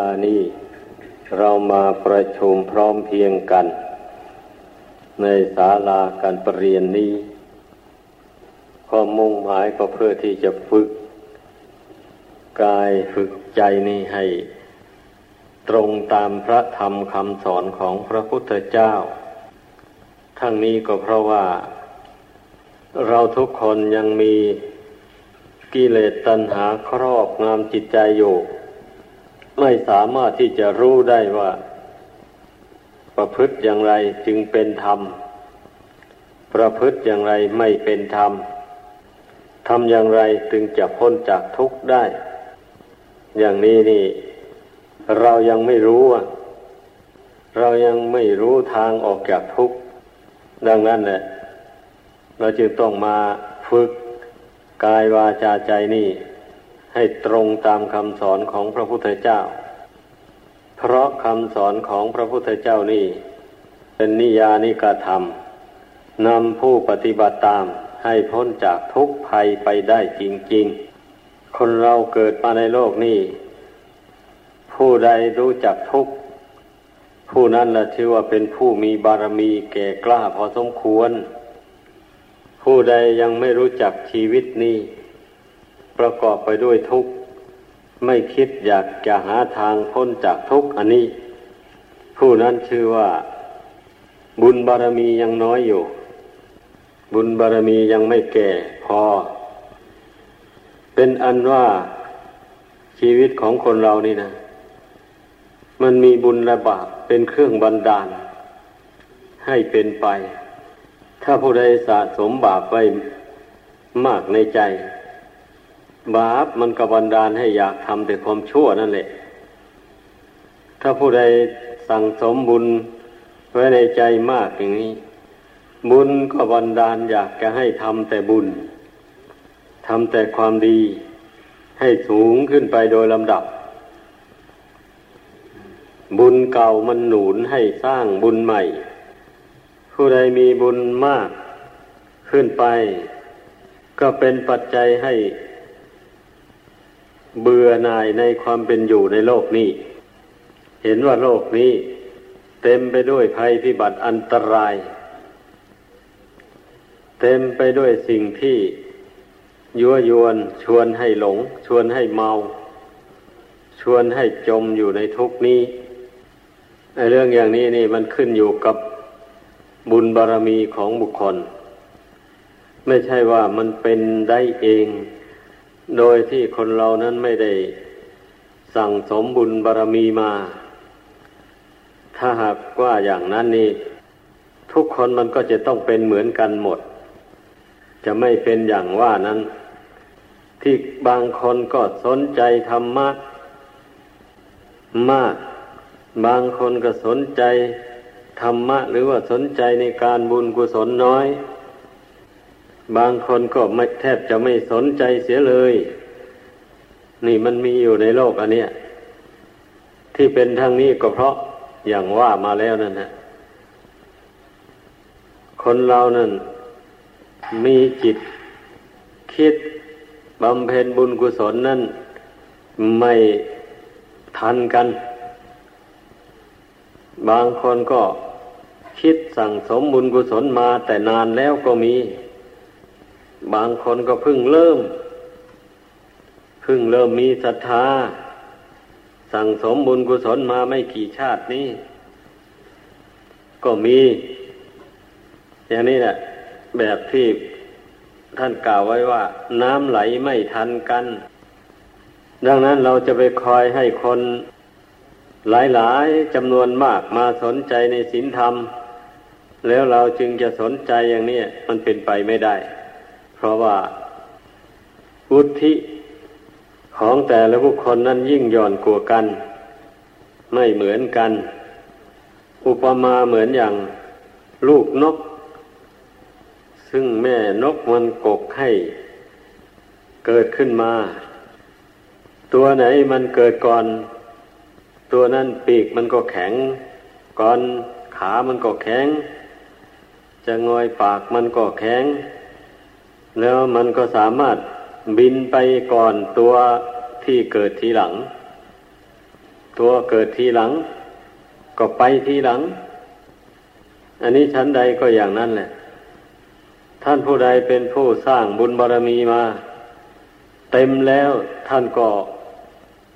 วลานี้เรามาประชุมพร้อมเพียงกัน ในศาลาการประเรียนนี้ความมุ่งหมายก็เพื่อที่จะฝึก กายฝึกใจนี้ให้ ตรงตามพระธรรมคำสอนของพระพุทธเจ้า ทั้งนี้ก็เพราะว่า เราทุกคนยังมีกิเลสตัณหาครอบงามจิตใจอยู่ ไม่สามารถที่จะรู้ได้ว่า ประพฤติอย่างไรจึงเป็นธรรม ประพฤติอย่างไรไม่เป็นธรรมทำอย่างไรจึงจะพ้นจากทุกข์ได้ อย่างนี้นี่ เรายังไม่รู้อะเรายังไม่รู้ทางออกจากทุกข์ดังนั้นแหละ เราจึงต้องมาฝึกกายวาจาใจนี่ ให้ตรงตามคำสอนของพระพุทธเจ้า เพราะคำสอนของพระพุทธเจ้านี่ เป็นนิยานิกธรรมนำผู้ปฏิบัติตามให้พ้นจากทุกภัยไปได้จริง ๆ คนเราเกิดมาในโลกนี้ ผู้ใดรู้จักทุกผู้นั้นละชื่อว่าเป็นผู้มีบารมีแก่กล้าพอสมควร ผู้ใดยังไม่รู้จักชีวิตนี้ ประกอบไปด้วยทุกข์ไม่คิดอยากจะหาทางพ้นจากทุกข์อันนี้ ผู้นั้นชื่อว่า บุญบารมียังน้อยอยู่ บุญบารมียังไม่แก่พอ เป็นอันว่าชีวิตของคนเรานี่นะ มันมีบุญและบาปเป็นเครื่องบันดาล ให้เป็นไป ถ้าผู้ใดสะสมบาปไว้มากในใจ บาปมันก็บันดาลให้อยากทำแต่ความชั่วนั่นแหละ ถ้าผู้ใดสั่งสมบุญไว้ในใจมากอย่างนี้ บุญก็บันดาลอยากจะให้ทำแต่บุญทำแต่ความดี ให้สูงขึ้นไปโดยลำดับ บุญเก่ามันหนุนให้สร้างบุญใหม่ ผู้ใดมีบุญมากขึ้นไป ก็เป็นปัจจัยให้ เบื่อหน่ายในความเป็นอยู่ในโลกนี้ เห็นว่าโลกนี้เต็มไปด้วยภัยพิบัติอันตราย เต็มไปด้วยสิ่งที่ยั่วยวนชวนให้หลง ชวนให้เมา ชวนให้จมอยู่ในทุกนี้เรื่องอย่างนี้นี่มันขึ้นอยู่กับบุญบารรมีของบุคคล ไม่ใช่ว่ามันเป็นได้เอง โดยที่คนเรานั้นไม่ได้สั่งสมบุญบารรมีมา ถ้าหากว่าอย่างนั้นนี่ ทุกคนมันก็จะต้องเป็นเหมือนกันหมด จะไม่เป็นอย่างว่านั้น ที่บางคนก็สนใจธรรมะมาก บางคนก็สนใจธรรมะ หรือว่าสนใจในการบุญกุศลน้อย บางคนก็ไม่แทบจะไม่สนใจเสียเลย นี่มันมีอยู่ในโลกอันเนี้ยที่เป็นทางนี้ก็เพราะอย่างว่ามาแล้วนั่นนะคนเรานั่น มีจิตคิดบำเพ็ญบุญกุศลนั่น ไม่ทันกัน บางคนก็คิดสั่งสมบุญกุศลมาแต่นานแล้วก็มี บางคนก็เพิ่งเริ่มเพิ่งเริ่มมีศรัทธา สั่งสมบุญกุศลมาไม่กี่ชาตินี้ ก็มี อย่างนี้แหละแบบที่ท่านกล่าวไว้ว่า น้ำไหลไม่ทันกัน ดังนั้นเราจะไปคอยให้คนหลายๆจำนวนมากมาสนใจในศีลธรรม แล้วเราจึงจะสนใจอย่างนี้มันเป็นไปไม่ได้ เพราะว่าวุฒิของแต่ละบุคคลนั้นยิ่งย่อนกว่ากัน ไม่เหมือนกัน อุปมาเหมือนอย่างลูกนก ซึ่งแม่นกมันกกให้เกิดขึ้นมา ตัวไหนมันเกิดก่อน ตัวนั้นปีกมันก็แข็ง ก่อนขามันก็แข็ง จะงอยปากมันก็แข็ง แล้วมันก็สามารถบินไปก่อนตัวที่เกิดทีหลัง ตัวเกิดทีหลัง ก็ไปทีหลัง อันนี้ชั้นใดก็อย่างนั้นแหละ ท่านผู้ใดเป็นผู้สร้างบุญบารรมีมา เต็มแล้วท่านก็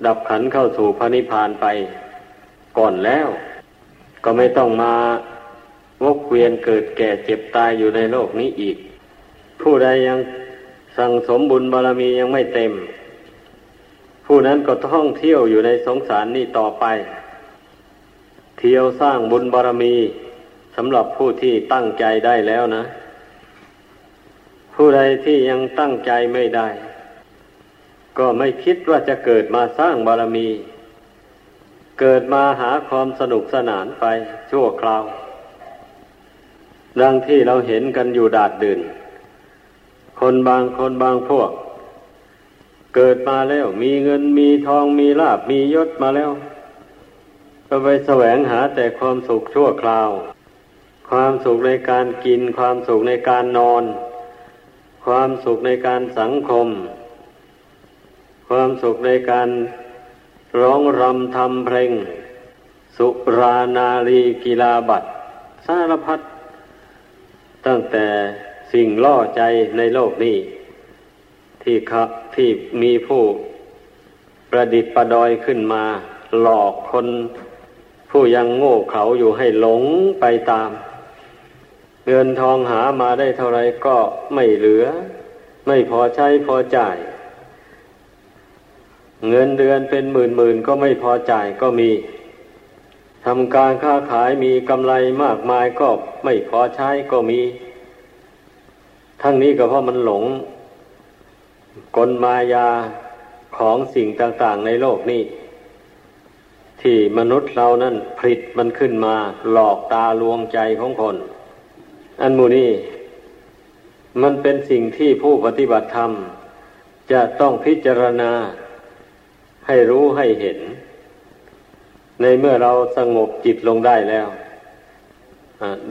ดับขันเข้าสู่พระนิพพานไป ก่อนแล้ว ก็ไม่ต้องมาวกเวียนเกิดแก่เจ็บตายอยู่ในโลกนี้อีก ผู้ใดยังสั่งสมบุญบารรมียังไม่เต็ม ผู้นั้นก็ท่องเที่ยวอยู่ในสงสารนี้ต่อไป เที่ยวสร้างบุญบารรมีสำหรับผู้ที่ตั้งใจได้แล้วนะ ผู้ใดที่ยังตั้งใจไม่ได้ ก็ไม่คิดว่าจะเกิดมาสร้างบารมี เกิดมาหาความสนุกสนานไปชั่วคราว ดังที่เราเห็นกันอยู่ดาดดื่น คนบางคนบางพวก เกิดมาแล้ว มีเงินมีทองมีลาบมียศมาแล้ว ก็ไปแสวงหาแต่ความสุขชั่วคราว ความสุขในการกิน ความสุขในการนอน ความสุขในการสังคม ความสุขในการร้องรำทำเพลง สุรานารีกีฬาบัตรสารพัดตั้งแต่ สิ่งล่อใจในโลกนี้ ที่ครับที่มีผู้ประดิษฐ์ประดอยขึ้นมา หลอกคนผู้ยังโง่เขาอยู่ให้หลงไปตาม เงินทองหามาได้เท่าไรก็ไม่เหลือ ไม่พอใช้พอจ่าย เงินเดือนเป็นหมื่นหมื่นก็ไม่พอจ่ายก็มีทำการค้าขายมีกำไรมากมายก็ไม่พอใช้ก็มี ทั้งนี้ก็เพราะมันหลงกลมายาของสิ่งต่างๆในโลกนี้ ที่มนุษย์เรานั้นผลิตมันขึ้นมาหลอกตาลวงใจของคน อันมูนี้มันเป็นสิ่งที่ผู้ปฏิบัติธรรม จะต้องพิจารณาให้รู้ให้เห็น ในเมื่อเราสงบจิตลงได้แล้ว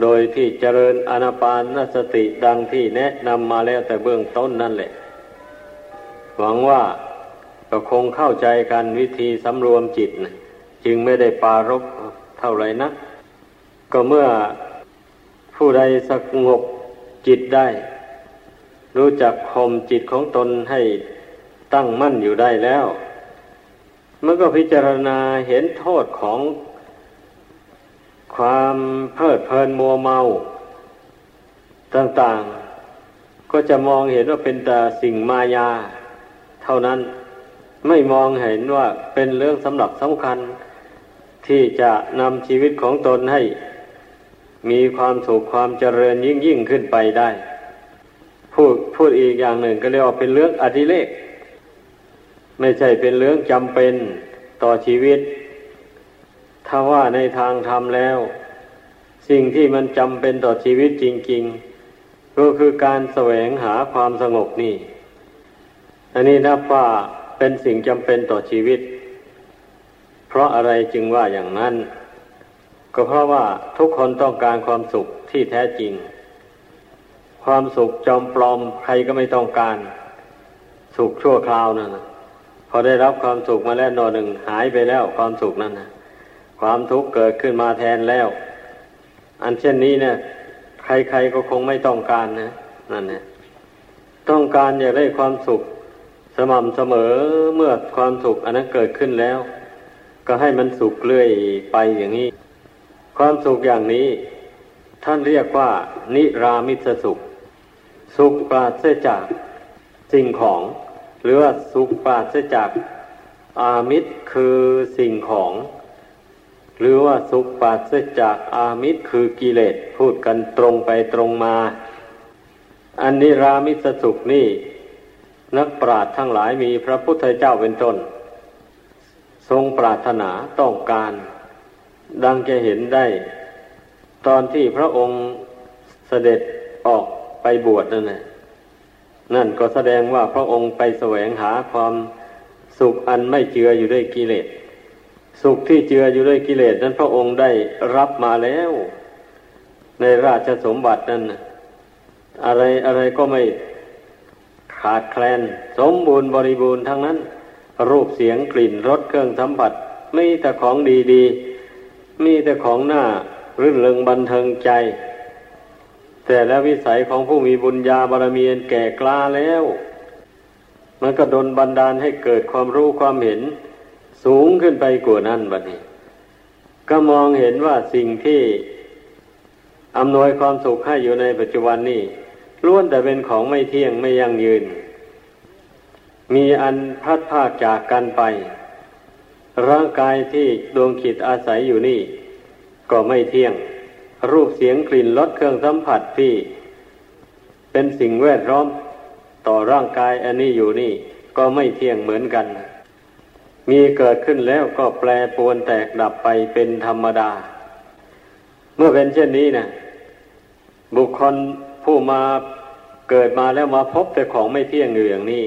โดยที่เจริญอนาปานสติดังที่แนะนำมาแล้วแต่เบื้องต้นนั่นแหละ หวังว่าก็คงเข้าใจกันวิธีสำรวมจิตนะจึงไม่ได้ปารกเท่าไรนะก็เมื่อผู้ใดสงบจิตได้ รู้จักข่มจิตของตนให้ตั้งมั่นอยู่ได้แล้ว มันก็พิจารณาเห็นโทษของ ความเพลิดเพลินมัวเมา ต่างๆ ก็จะมองเห็นว่าเป็นแต่สิ่งมายา เท่านั้นไม่มองเห็นว่าเป็นเรื่องสำหรับสำคัญ ที่จะนำชีวิตของตนให้ มีความสุขความเจริญยิ่งยิ่งขึ้นไปได้ พูดพูดอีกอย่างหนึ่งก็เรียกว่าเป็นเรื่องอดิเรกไม่ใช่เป็นเรื่องจำเป็นต่อชีวิต ถ้าว่าในทางธรรมแล้ว สิ่งที่มันจำเป็นต่อชีวิตจริง ๆ ก็คือการแสวงหาความสงบนี่ อันนี้นับว่าเป็นสิ่งจำเป็นต่อชีวิต เพราะอะไรจึงว่าอย่างนั้น ก็เพราะว่าทุกคนต้องการความสุขที่แท้จริง ความสุขจอมปลอมใครก็ไม่ต้องการ สุขชั่วคราวนั่นนะพอได้รับความสุขมาแล้วนอหนึ่งหายไปแล้วความสุขนั้นนะ ความทุกข์เกิดขึ้นมาแทนแล้ว อันเช่นนี้เนี่ย ใครๆก็คงไม่ต้องการนะนั่นเนี่ยต้องการอยากได้ความสุข สม่ำเสมอเมื่อความสุข อันนั้นเกิดขึ้นแล้ว ก็ให้มันสุขเรื่อยไปอย่างนี้ ความสุขอย่างนี้ ท่านเรียกว่า นิรามิตสุข สุขปราศจากสิ่งของ หรือว่าสุขปราศจากอามิตรคือสิ่งของ หรือว่าสุปราศจากอามิตรคือกิเลสพูดกันตรงไปตรงมา อันนี้รามิสสุขนี่ นักปราชญ์ทั้งหลายมีพระพุทธเจ้าเป็นต้น ทรงปรารถนาต้องการ ดังจะเห็นได้ ตอนที่พระองค์เสด็จออกไปบวชนั่นแหละนั่นก็แสดงว่าพระองค์ไปแสวงหาความสุขอันไม่เจืออยู่ด้วยกิเลส สุขที่เจืออยู่ด้วยกิเลสนั้นพระองค์ได้รับมาแล้ว ในราชสมบัตินั้น อะไรอะไรก็ไม่ขาดแคลน สมบูรณ์บริบูรณ์ทั้งนั้น รูปเสียงกลิ่นรสเครื่องสัมผัสมีแต่ของดีๆ มีแต่ของหน้ารื่นเริงบันเทิงใจ แต่และวิสัยของผู้มีบุญญาบารมีแก่กล้าแล้ว มันก็ดนบันดาลให้เกิดความรู้ความเห็น สูงขึ้นไปกว่านั้นบัดนี้ ก็มองเห็นว่าสิ่งที่อำนวยความสุขให้อยู่ในปัจจุบันนี้ล้วนแต่เป็นของไม่เที่ยงไม่ยั่งยืน มีอันพัดภาจากกันไป ร่างกายที่ดวงขิดอาศัยอยู่นี่ ก็ไม่เที่ยง รูปเสียงกลิ่นรสเครื่องสัมผัสที่ เป็นสิ่งแวดล้อมต่อร่างกายอันนี้อยู่นี่ ก็ไม่เที่ยงเหมือนกัน มีเกิดขึ้นแล้วก็แปรปวนแตกดับไปเป็นธรรมดา เมื่อเป็นเช่นนี้นะบุคคลผู้มาเกิดมาแล้วมาพบแต่ของไม่เที่ยงอยู่อย่างนี้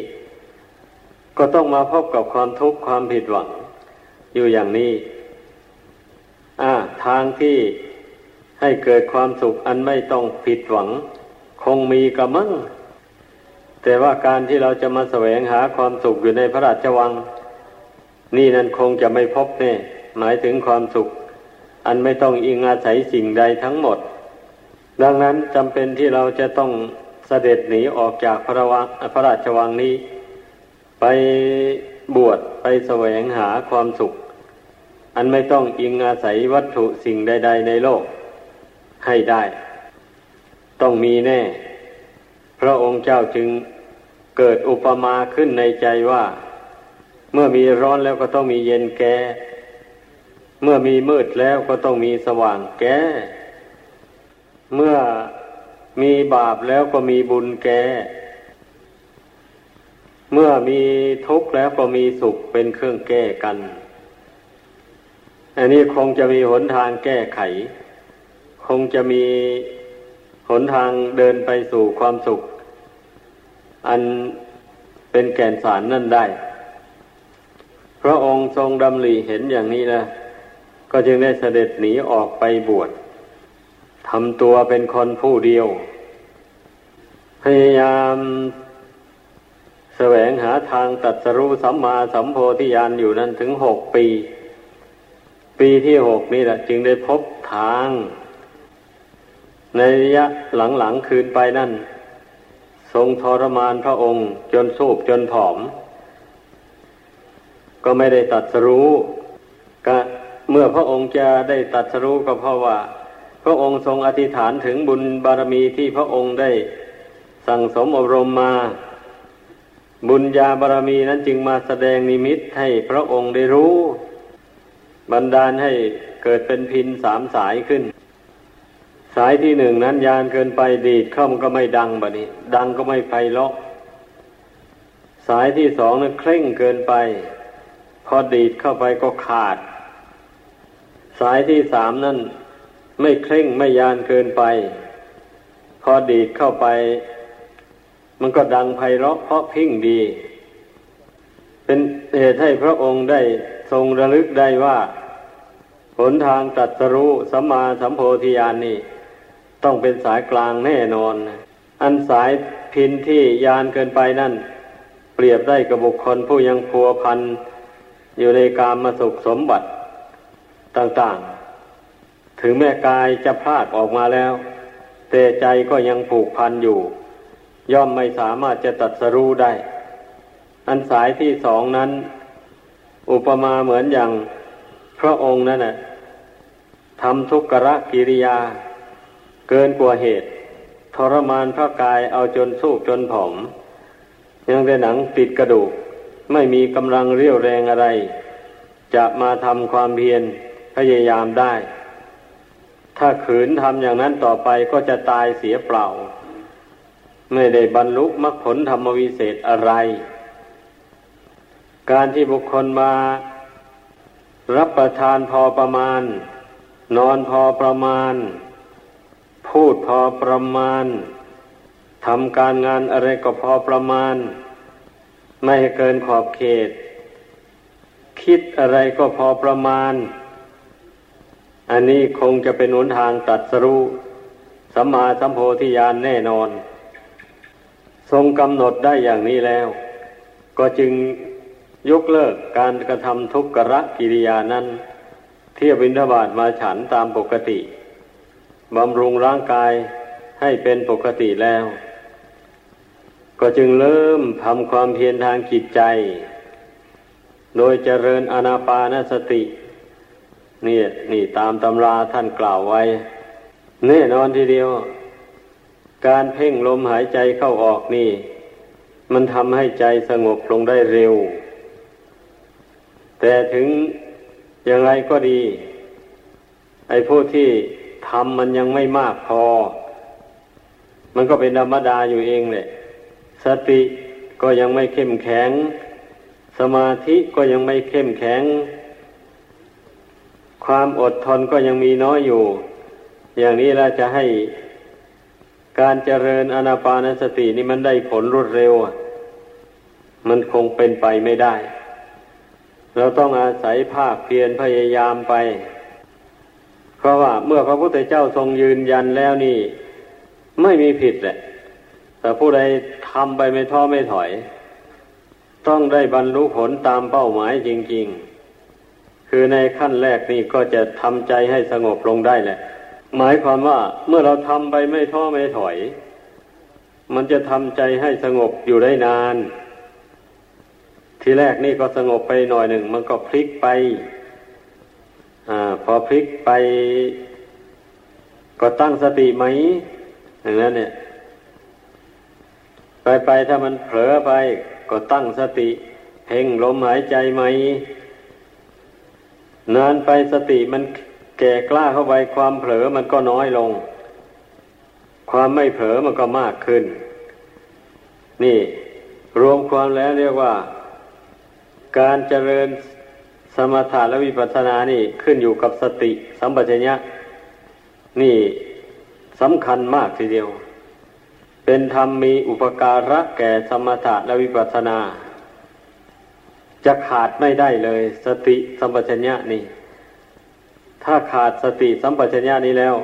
ก็ต้องมาพบกับความทุกข์ความผิดหวัง อยู่อย่างนี้อ่าทางที่ให้เกิดความสุขอันไม่ต้องผิดหวัง คงมีกระมังแต่ว่าการที่เราจะมาแสวงหาความสุขอยู่ในพระราชวัง นี่นั่นคงจะไม่พบแน่หมายถึงความสุข อันไม่ต้องอิงอาศัยสิ่งใดทั้งหมด ดังนั้นจำเป็นที่เราจะต้องเสด็จหนีออกจากพระวังพระราชวังนี้ ไปบวชไปแสวงหาความสุข อันไม่ต้องอิงอาศัยวัตถุสิ่งใด ๆ ในโลก ให้ได้ ต้องมีแน่ พระองค์เจ้าจึงเกิดอุปมาขึ้นในใจว่า เมื่อมีร้อนแล้วก็ต้องมีเย็นแก่ เมื่อมีมืดแล้วก็ต้องมีสว่างแก่ เมื่อมีบาปแล้วก็มีบุญแก่ เมื่อมีทุกข์แล้วก็มีสุขเป็นเครื่องแก้กัน อันนี้คงจะมีหนทางแก้ไข คงจะมีหนทางเดินไปสู่ความสุข อันเป็นแก่นสารนั่นได้ พระองค์ทรงดำริเห็นอย่างนี้นะก็จึงได้เสด็จหนีออกไปบวชทำตัวเป็นคนผู้เดียว พยายามแสวงหาทางตัดสรู้สัมมาสัมโพธิญาณอยู่นั้นถึงหกปี ปีที่หกนี่แหละจึงได้พบทาง ในระยะหลังๆคืนไปนั่น ทรงทรมานพระองค์จนสูบจนผอม ก็ไม่ได้ตัดสรู้ก็เมื่อพระองค์จะได้ตัดสรู้ก็เพราะว่า พระองค์ทรงอธิษฐานถึงบุญบารมีที่พระองค์ได้สั่งสมอบรมมา บุญญาบารมีนั้นจึงมาแสดงนิมิตให้พระองค์ได้รู้ บันดาลให้เกิดเป็นพินสามสายขึ้น สายที่หนึ่งนั้นยานเกินไปดีดเข้ามันก็ไม่ดังบะนี้ ดังก็ไม่ไพเราะสายที่สองนั้นเคร่งเกินไป พอดีดเข้าไปก็ขาด สายที่สามนั้นไม่เคร่งไม่ยานเกินไป พอดีดเข้าไป มันก็ดังไพเราะเพราะพิ้งดี เป็นเหตุให้พระองค์ได้ทรงระลึกได้ว่า หนทางตัดสรู้สัมมาสัมโพธิญาณนนี่ ต้องเป็นสายกลางแน่นอน อันสายพินที่ยานเกินไปนั่น เปรียบได้กับบุคคลผู้ยังพัวพัน อยู่ในกามมาสุขสมบัติต่าง ๆ ถึงแม่กายจะพลากออกมาแล้ว แต่ใจก็ยังผูกพันอยู่ ย่อมไม่สามารถจะตัดสรู้ได้ อันสายที่สองนั้น อุปมาเหมือนอย่างพระองค์นั่นนะทำทุกขะกิริยา เกินกว่าเหตุ ทรมานพระกายเอาจนสู้จนผอมยังแต่หนังติดกระดูก ไม่มีกำลังเรี่ยวแรงอะไร จะมาทำความเพียรพยายามได้ ถ้าขืนทำอย่างนั้นต่อไปก็จะตายเสียเปล่า ไม่ได้บรรลุมรรคผลธรรมวิเศษอะไร การที่บุคคลมารับประทานพอประมาณ นอนพอประมาณ พูดพอประมาณทำการงานอะไรก็พอประมาณ ไม่เกินขอบเขต คิดอะไรก็พอประมาณ อันนี้คงจะเป็นหนทางตัดสรู้สัมมาสัมโพธิญาณแน่นอน ทรงกำหนดได้อย่างนี้แล้ว ก็จึงยกเลิกการกระทำทุกขะกิริยานั้น เที่ยวบินทบาทมาฉันตามปกติบำรุงร่างกายให้เป็นปกติแล้ว ก็จึงเริ่มทำความเพียรทางจิตใจ โดยเจริญอนาปานสตินี่นี่ตามตำราท่านกล่าวไว้แน่นอนทีเดียว การเพ่งลมหายใจเข้าออกนี่ มันทำให้ใจสงบลงได้เร็ว แต่ถึงอย่างไรก็ดี ไอ้ผู้ที่ทำมันยังไม่มากพอ มันก็เป็นธรรมดาอยู่เองแหละ สติก็ยังไม่เข้มแข็ง สมาธิก็ยังไม่เข้มแข็ง ความอดทนก็ยังมีน้อยอยู่ อย่างนี้เราจะให้การเจริญอนาปานสตินี่มันได้ผลรวดเร็ว มันคงเป็นไปไม่ได้ เราต้องอาศัยภาคเพียรพยายามไป เพราะว่าเมื่อพระพุทธเจ้าทรงยืนยันแล้วนี่ ไม่มีผิดแหละ แต่ผู้ใดทำไปไม่ท้อไม่ถอย ต้องได้บรรลุผลตามเป้าหมายจริง ๆ คือในขั้นแรกนี่ก็จะทำใจให้สงบลงได้แหละ หมายความว่าเมื่อเราทำไปไม่ท้อไม่ถอย มันจะทำใจให้สงบอยู่ได้นาน ทีแรกนี่ก็สงบไปหน่อยหนึ่ง มันก็พลิกไปอพอพลิกไป ก็ตั้งสติไหมอย่างนั้นเนี่ย ไปไปถ้ามันเผลอไปก็ตั้งสติเพ่งลมหายใจไหม นานไปสติมันแก่กล้าเข้าไปความเผลอมันก็น้อยลง ความไม่เผลอมันก็มากขึ้น นี่รวมความแล้วเรียกว่า การเจริญสมถะและวิปัสสนานี่ขึ้นอยู่กับสติ สัมปชัญญะนี่สำคัญมากทีเดียว เป็นธรรมมีอุปการะแก่สมถะและวิปัสสนา จะขาดไม่ได้เลย สติสัมปชัญญะนี่ ถ้าขาดสติสัมปชัญญะนี้แล้ว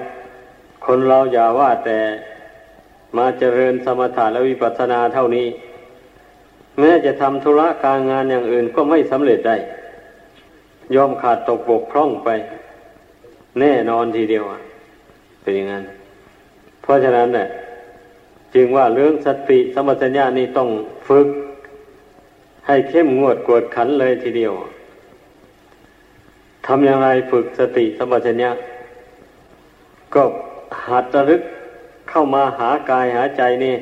คนเราอย่าว่าแต่มาเจริญสมถะและวิปัสสนาเท่านี้ แม้จะทำธุระการงานอย่างอื่นก็ไม่สำเร็จได้ ยอมขาดตกบกพร่องไป แน่นอนทีเดียวเป็นอย่างนั้น เพราะฉะนั้นเนี่ย จึงว่าเรื่องสติสมัชัญญานี่ต้องฝึก ให้เข้มงวดกวดขันเลยทีเดียวทำอย่างไรฝึกสติสมัชัญญาก็หัดระลึกเข้ามาหากายหาใจนี่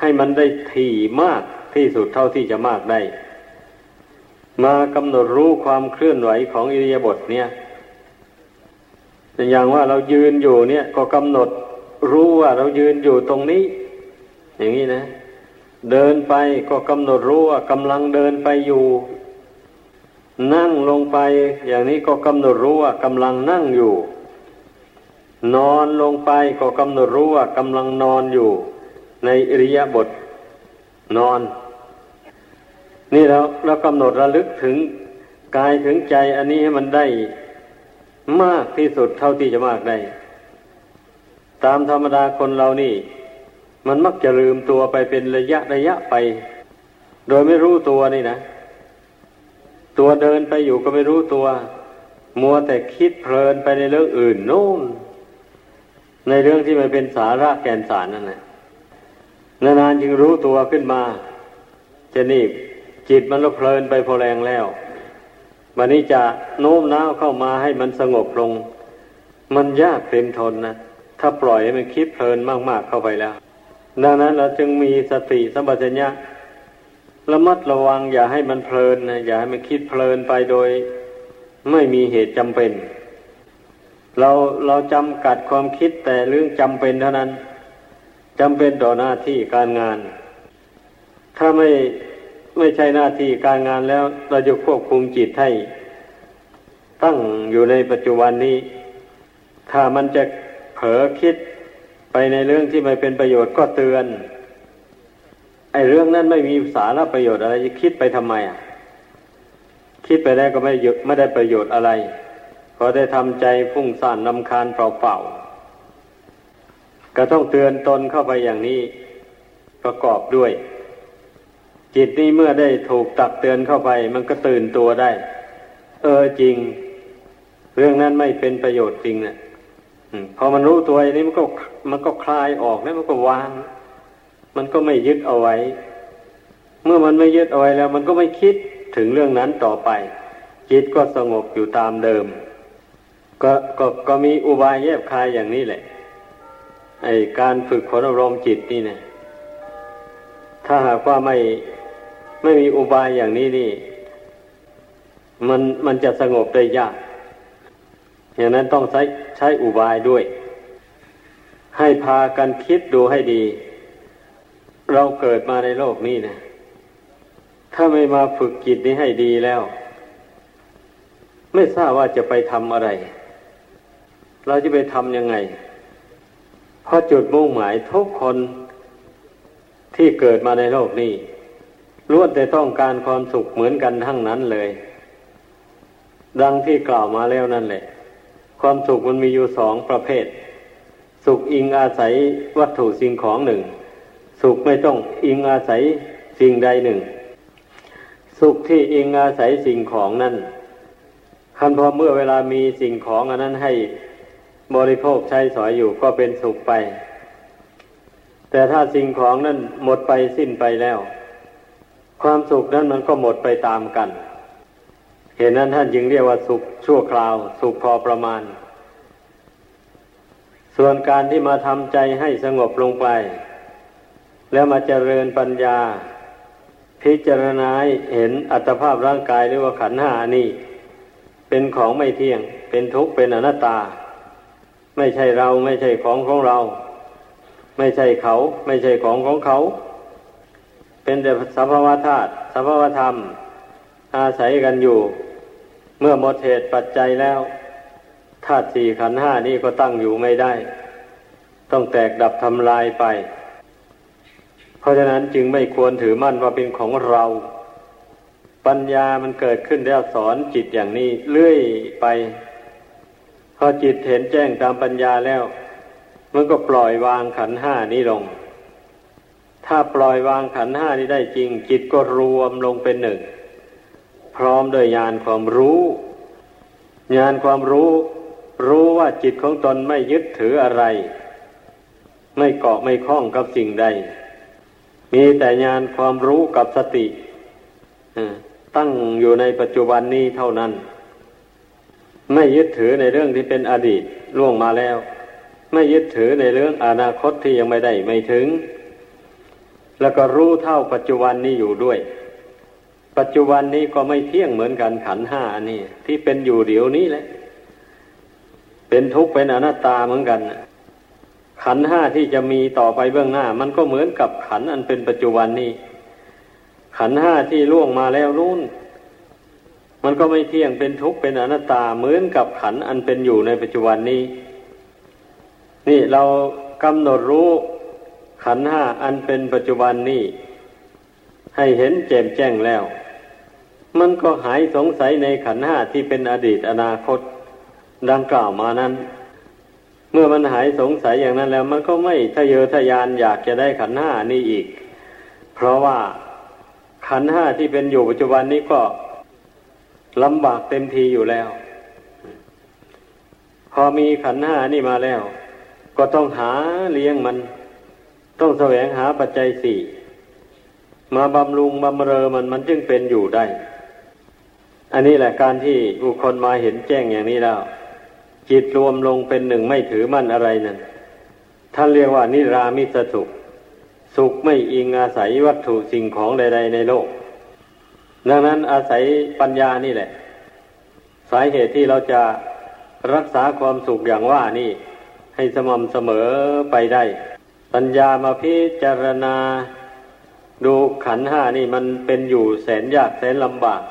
ให้มันได้ถี่มากที่สุดเท่าที่จะมากได้ มากำหนดรู้ความเคลื่อนไหวของอิริยาบถเนี่ยอย่างว่าเรายืนอยู่เนี่ยก็กำหนดรู้ว่าเรายืนอยู่ตรงนี้ อย่างนี้นะ เดินไปก็กำหนดรู้ว่ากำลังเดินไปอยู่ นั่งลงไป อย่างนี้ก็กำหนดรู้ว่ากำลังนั่งอยู่ นอนลงไปก็กำหนดรู้ว่ากำลังนอนอยู่ ในอริยบถนอน นี่เราเรากำหนดระลึกถึงกายถึงใจ อันนี้ให้มันได้มากที่สุดเท่าที่จะมากได้ ตามธรรมดาคนเรานี่ มันมักจะลืมตัวไปเป็นระยะระยะไป โดยไม่รู้ตัวนี่นะ ตัวเดินไปอยู่ก็ไม่รู้ตัว มัวแต่คิดเพลินไปในเรื่องอื่นโน่น ในเรื่องที่มันเป็นสาระแก่นสารนั่นแหละนานๆจึงรู้ตัวขึ้นมาจะนี่จิตมันก็เพลินไปพอแรงแล้ววันนี้จะโน้มน้าวเข้ามาให้มันสงบลง มันยากเต็มทนนะ ถ้าปล่อยให้มันคิดเพลินมากๆเข้าไปแล้ว ดังนั้นเราจึงมีสติสัมปชัญญะระมัดระวังอย่าให้มันเพลินนะอย่าให้มันคิดเพลินไปโดย ไม่มีเหตุจำเป็น เราเราจำกัดความคิดแต่เรื่องจำเป็นเท่านั้นจำเป็นต่อหน้าที่การงาน ถ้าไม่ไม่ใช่หน้าที่การงานแล้ว เราจะควบคุมจิตให้ตั้งอยู่ในปัจจุบันนี้ ถ้ามันจะเผลอคิด ไปในเรื่องที่ไม่เป็นประโยชน์ก็เตือน ไอ้เรื่องนั้นไม่มีสาระประโยชน์อะไรจะคิดไปทำไมอะ คิดไปได้ก็ไม่หยุดไม่ได้ประโยชน์อะไรพอได้ทำใจฟุ้งซ่านนำคาญเปล่าๆก็ต้องเตือนตนเข้าไปอย่างนี้ประกอบด้วย จิตนี้เมื่อได้ถูกตักเตือนเข้าไป มันก็ตื่นตัวได้ เออจริง เรื่องนั้นไม่เป็นประโยชน์จริงนะ พอมันรู้ตัวอย่างนี้มันก็มันก็คลายออกแล้วมันก็วาง มันก็ไม่ยึดเอาไว้ เมื่อมันไม่ยึดเอาไว้แล้ว มันก็ไม่คิดถึงเรื่องนั้นต่อไป จิตก็สงบอยู่ตามเดิม ก็ก็ก็มีอุบายแยบคายอย่างนี้แหละ ไอการฝึกฝนอารมณ์จิตนี่เนี่ยถ้าหากว่าไม่ไม่มีอุบายอย่างนี้นี่ มันมันจะสงบได้ยากอย่างนั้นต้องใช้ ใช้อุบายด้วย ให้พากันคิดดูให้ดี เราเกิดมาในโลกนี้นะ ถ้าไม่มาฝึกจิตนี้ให้ดีแล้ว ไม่ทราบว่าจะไปทำอะไร เราจะไปทำยังไง เพราะจุดมุ่งหมายทุกคนที่เกิดมาในโลกนี้ล้วนแต่ต้องการความสุขเหมือนกันทั้งนั้นเลย ดังที่กล่าวมาแล้วนั่นแหละ ความสุขมันมีอยู่สองประเภท สุขอิงอาศัยวัตถุสิ่งของหนึ่ง สุขไม่ต้องอิงอาศัยสิ่งใดหนึ่ง สุขที่อิงอาศัยสิ่งของนั่นคันพอเมื่อเวลามีสิ่งของอันนั้นให้บริโภคใช้สอยอยู่ก็เป็นสุขไป แต่ถ้าสิ่งของนั้นหมดไปสิ้นไปแล้ว ความสุขนั้นมันก็หมดไปตามกัน เห็นนั้นท่านจึงเรียกว่าสุขชั่วคราว สุขพอประมาณ ส่วนการที่มาทำใจให้สงบลงไป แล้วมาเจริญปัญญา พิจารณาเห็นอัตภาพร่างกายหรือว่าขันหานี่เป็นของไม่เที่ยง เป็นทุกข์เป็นอนัตตา ไม่ใช่เราไม่ใช่ของของเรา ไม่ใช่เขา ไม่ใช่ของของเขา เป็นแต่สภาวธาตุสภาวธรรม อาศัยกันอยู่ เมื่อหมดเหตุปัจจัยแล้วธาตุสี่ขันห้านี้ก็ตั้งอยู่ไม่ได้ ต้องแตกดับทำลายไป เพราะฉะนั้นจึงไม่ควรถือมั่นว่าเป็นของเรา ปัญญามันเกิดขึ้นแล้วสอนจิตอย่างนี้เรื่อยไปพอจิตเห็นแจ้งตามปัญญาแล้ว มันก็ปล่อยวางขันห้านี้ลง ถ้าปล่อยวางขันห้านี้ได้จริง จิตก็รวมลงเป็นหนึ่ง พร้อมโดยญาณความรู้ญาณความรู้ รู้ว่าจิตของตนไม่ยึดถืออะไร ไม่เกาะไม่คล้องกับสิ่งใด มีแต่ญาณความรู้กับสติตั้งอยู่ในปัจจุบันนี้เท่านั้น ไม่ยึดถือในเรื่องที่เป็นอดีตล่วงมาแล้ว ไม่ยึดถือในเรื่องอนาคตที่ยังไม่ได้ไม่ถึง แล้วก็รู้เท่าปัจจุบันนี้อยู่ด้วย ปัจจุบันนี้ก็ไม่เที่ยงเหมือนกันขันห้าอันนี้ที่เป็นอยู่เดี๋ยวนี้แหละ เป็นทุกข์เป็นอนัตตาเหมือนกันขันห้าที่จะมีต่อไปเบื้องหน้า มันก็เหมือนกับขันอันเป็นปัจจุบันนี้ ขันห้าที่ล่วงมาแล้วนู่น มันก็ไม่เที่ยงเป็นทุกข์เป็นอนัตตาเหมือนกับขันอันเป็นอยู่ในปัจจุบันนี้ นี่เรากำหนดรู้ขันห้าอันเป็นปัจจุบันนี้ ให้เห็นแจ่มแจ้งแล้ว มันก็หายสงสัยในขันห้าที่เป็นอดีตอนาคต ดังกล่าวมานั้น เมื่อมันหายสงสัยอย่างนั้นแล้ว มันก็ไม่ทะเยอทะยานอยากจะได้ขันห้านี้อีก เพราะว่าขันห้าที่เป็นอยู่ปัจจุบันนี้ก็ลำบากเต็มทีอยู่แล้ว พอมีขันห้านี่มาแล้ว ก็ต้องหาเลี้ยงมัน ต้องแสวงหาปัจจัยสี่มาบำรุงบำเรอมันมันจึงเป็นอยู่ได้ อันนี้แหละการที่บุคคลมาเห็นแจ้งอย่างนี้แล้วจิตรวมลงเป็นหนึ่งไม่ถือมั่นอะไรนั่นท่านเรียกว่านิรามิสสุข สุขไม่อิงอาศัยวัตถุสิ่งของใด ๆ ในโลก ดังนั้นอาศัยปัญญานี่แหละ สาเหตุที่เราจะรักษาความสุขอย่างว่านี่ ให้สม่ำเสมอไปได้ ปัญญามาพิจารณา ดูขันห้านี่มันเป็นอยู่แสนยากแสนลำบาก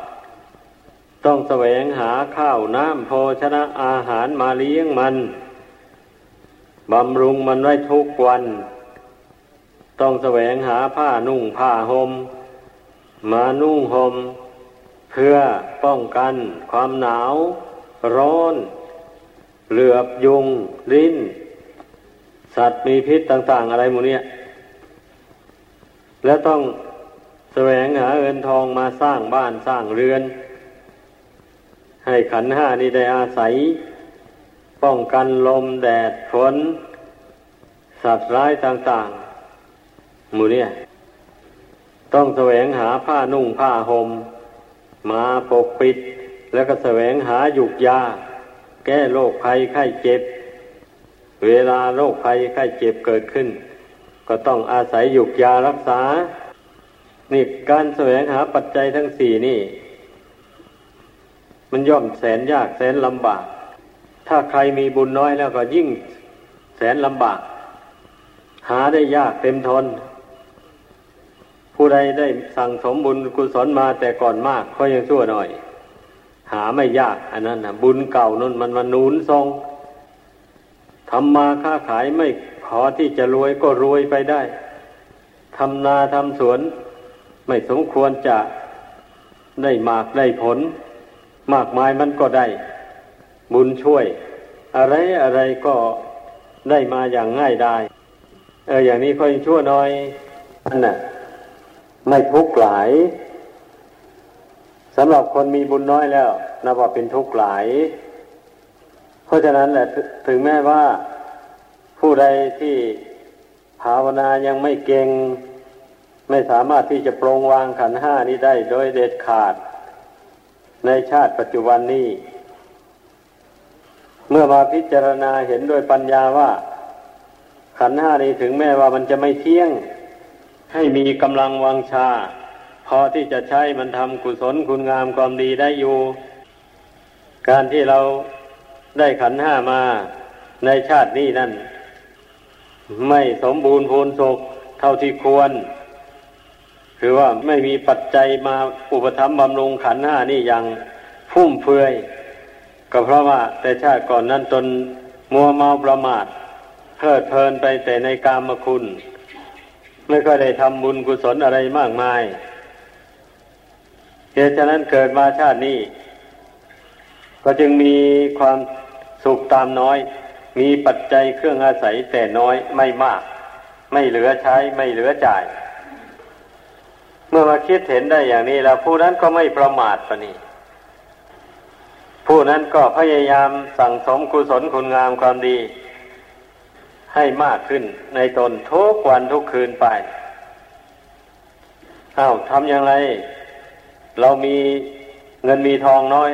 ต้องแสวงหาข้าวน้ำโภชนะอาหารมาเลี้ยงมัน บำรุงมันไว้ทุกวัน ต้องแสวงหาผ้านุ่งผ้าหม่มมานุ่งหม่มเพื่อป้องกันความหนาว ร้อน เหลือบยุง ลิ้น สัตว์มีพิษต่าง ๆ อะไรหมดเนี่ย แล้วต้องแสวงหาเงินทองมาสร้างบ้านสร้างเรือน ให้ขันห้านี้ได้อาศัย ป้องกันลมแดดฝนสัตว์ร้ายต่างๆ หมู่เนี่ย ต้องแสวงหาผ้านุ่งผ้าหม่มมาปกปิด แล้วก็แสวงหาหยุกยา แก้โรคภัยไข้เจ็บ เวลาโรคภัยไข้เจ็บเกิดขึ้น ก็ต้องอาศัยหยุกยารักษา นี่การแสวงหาปัจจัยทั้งสี่นี่ มันย่อมแสนยากแสนลำบาก ถ้าใครมีบุญน้อยแล้วก็ยิ่งแสนลำบาก หาได้ยากเต็มทน ผู้ใดได้สั่งสมบุญกุศลมาแต่ก่อนมากก็ยังชั่วหน่อย หาไม่ยาก อันนั้นนะบุญเก่านั่นมันมานุนทรงทำมาค้าขายไม่ขอที่จะรวยก็รวยไปได้ทำนาทำสวน ไม่สมควรจะได้มากได้ผล มากมายมันก็ได้บุญช่วย อะไรอะไรก็ได้มาอย่างง่ายได้เอออย่างนี้ค่อยชั่วน้อยนั่นน่ะไม่ทุกข์หลายสำหรับคนมีบุญน้อยแล้วนับว่าเป็นทุกข์หลาย เพราะฉะนั้นแหละถึงแม้ว่าผู้ใดที่ภาวนายังไม่เก่ง ไม่สามารถที่จะปรงวางขันห้านี้ได้โดยเด็ดขาด ในชาติปัจจุบันนี้ เมื่อมาพิจารณาเห็นด้วยปัญญาว่า ขันห้านี้ถึงแม้ว่ามันจะไม่เที่ยง ให้มีกำลังวังชา พอที่จะใช้มันทำกุศลคุณงามความดีได้อยู่ การที่เราได้ขันห้ามาในชาตินี้นั่น ไม่สมบูรณ์พูนศกเท่าที่ควร คือว่าไม่มีปัจจัยมาอุปถัมภ์บำรุงขันห้านี่อย่างฟุ่มเฟือย ก็เพราะว่าแต่ชาติก่อนนั้นตนมัวเมาประมาทเพลิดเพลินไปแต่ในกามคุณ ไม่ค่อยได้ทำบุญกุศลอะไรมากมายเหตุฉะนั้นเกิดมาชาตินี้ ก็จึงมีความสุขตามน้อย มีปัจจัยเครื่องอาศัยแต่น้อยไม่มาก ไม่เหลือใช้ไม่เหลือจ่าย มื่อมาคิดเห็นได้อย่างนี้แล้ว ผู้นั้นก็ไม่ประมาทปะนี่ผู้นั้นก็พยายามสั่งสมกุศลคุณงามความดี ให้มากขึ้นในตนทุกวันทุกคืนไปอา้าวทำอย่างไร เรามีเงินมีทองน้อย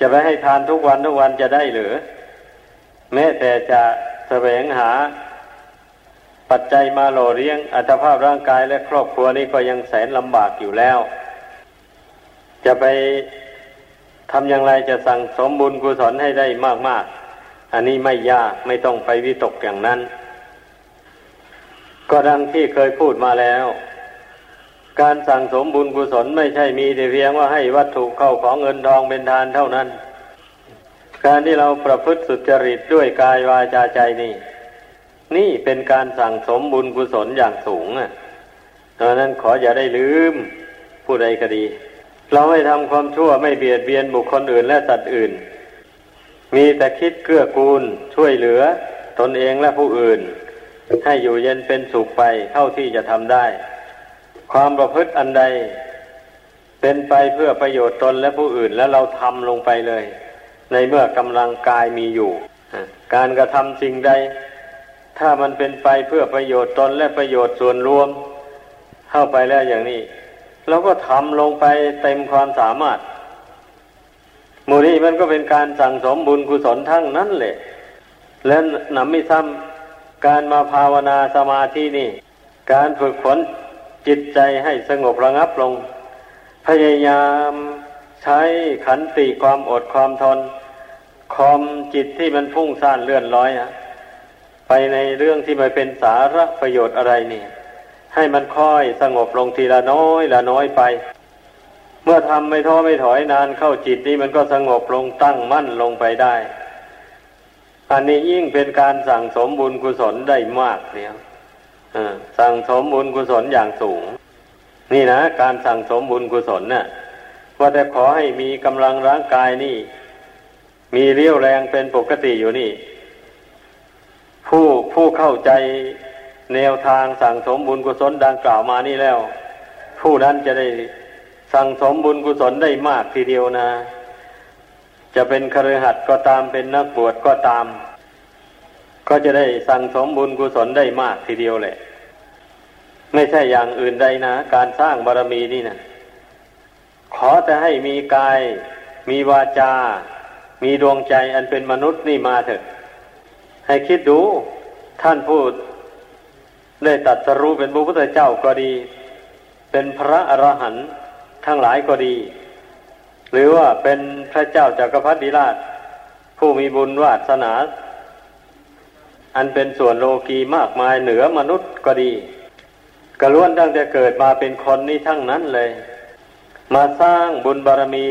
จะไปให้ทานทุกวันทุกวันจะได้หรือแม้แต่จะแสวงหา ปัจจัยมาหล่อเลี้ยงอัตภาพร่างกายและครอบครัวนี้ก็ยังแสนลำบากอยู่แล้ว จะไปทำอย่างไรจะสั่งสมบุญกุศลให้ได้มาก ๆ อันนี้ไม่ยากไม่ต้องไปวิตกอย่างนั้น ก็ดังที่เคยพูดมาแล้ว การสั่งสมบุญกุศลไม่ใช่มีแต่เพียงว่าให้วัตถุเข้าของเงินทองเป็นทานเท่านั้น การที่เราประพฤติสุจริตด้วยกายวาจาใจนี่ นี่เป็นการสั่งสมบุญกุศลอย่างสูงอะดังนั้นขออย่าได้ลืมผู้ใดก็ดี เราไม่ทำความชั่วไม่เบียดเบียนบุคคลอื่นและสัตว์อื่น มีแต่คิดเกื้อกูลช่วยเหลือ ตนเองและผู้อื่น ให้อยู่เย็นเป็นสุขไปเท่าที่จะทำได้ ความประพฤติอันใด เป็นไปเพื่อประโยชน์ตนและผู้อื่นแล้วเราทำลงไปเลย ในเมื่อกำลังกายมีอยู่ การกระทำสิ่งใด ถ้ามันเป็นไปเพื่อประโยชน์ตนและประโยชน์ส่วนรวม เข้าไปแล้วอย่างนี้เราก็ทำลงไปเต็มความสามารถมูนี้มันก็เป็นการสั่งสมบุญกุศลทั้งนั้นแหละ และนำไม่ซ้ำการมาภาวนาสมาธินี่ การฝึกฝนจิตใจให้สงบระงับลง พยายามใช้ขันติความอดความทนคอมจิตที่มันพุ่งซ่านเลื่อนลอยอะ ไปในเรื่องที่ไม่เป็นสาระประโยชน์อะไรนี่ ให้มันค่อยสงบลงทีละน้อยละน้อยไป เมื่อทำไม่ท้อไม่ถอยนานเข้าจิตนี่มันก็สงบลงตั้งมั่นลงไปได้ อันนี้ยิ่งเป็นการสั่งสมบุญกุศลได้มากเนี่ยสั่งสมบุญกุศลอย่างสูง นี่นะการสั่งสมบุญกุศลนะ่ะว่าแต่ขอให้มีกำลังร่างกายนี่ มีเรี่ยวแรงเป็นปกติอยู่นี่ ผู้ผู้เข้าใจแนวทางสั่งสมบุญกุศลดังกล่าวมานี่แล้ว ผู้นั้นจะได้สั่งสมบุญกุศลได้มากทีเดียวนะ จะเป็นคฤหัสก็ตามเป็นนักบวชก็ตาม ก็จะได้สั่งสมบุญกุศลได้มากทีเดียวแหละ ไม่ใช่อย่างอื่นใดนะ การสร้างบารรมีนี่นะขอจะให้มีกาย มีวาจา มีดวงใจอันเป็นมนุษย์นี่มาเถอะ ให้คิดดูท่านพูดได้ตัดสรู้เป็นพระพุทธเจ้าก็ดี เป็นพระอรหันต์ทั้งหลายก็ดี หรือว่าเป็นพระเจ้าจากักรพรรดิราช ผู้มีบุญวาสนา อันเป็นส่วนโลกีมากมายเหนือมนุษย์ก็ดีกระล้วนตั้งแต่เกิดมาเป็นคนนี้ทั้งนั้นเลย มาสร้างบุญบารรมี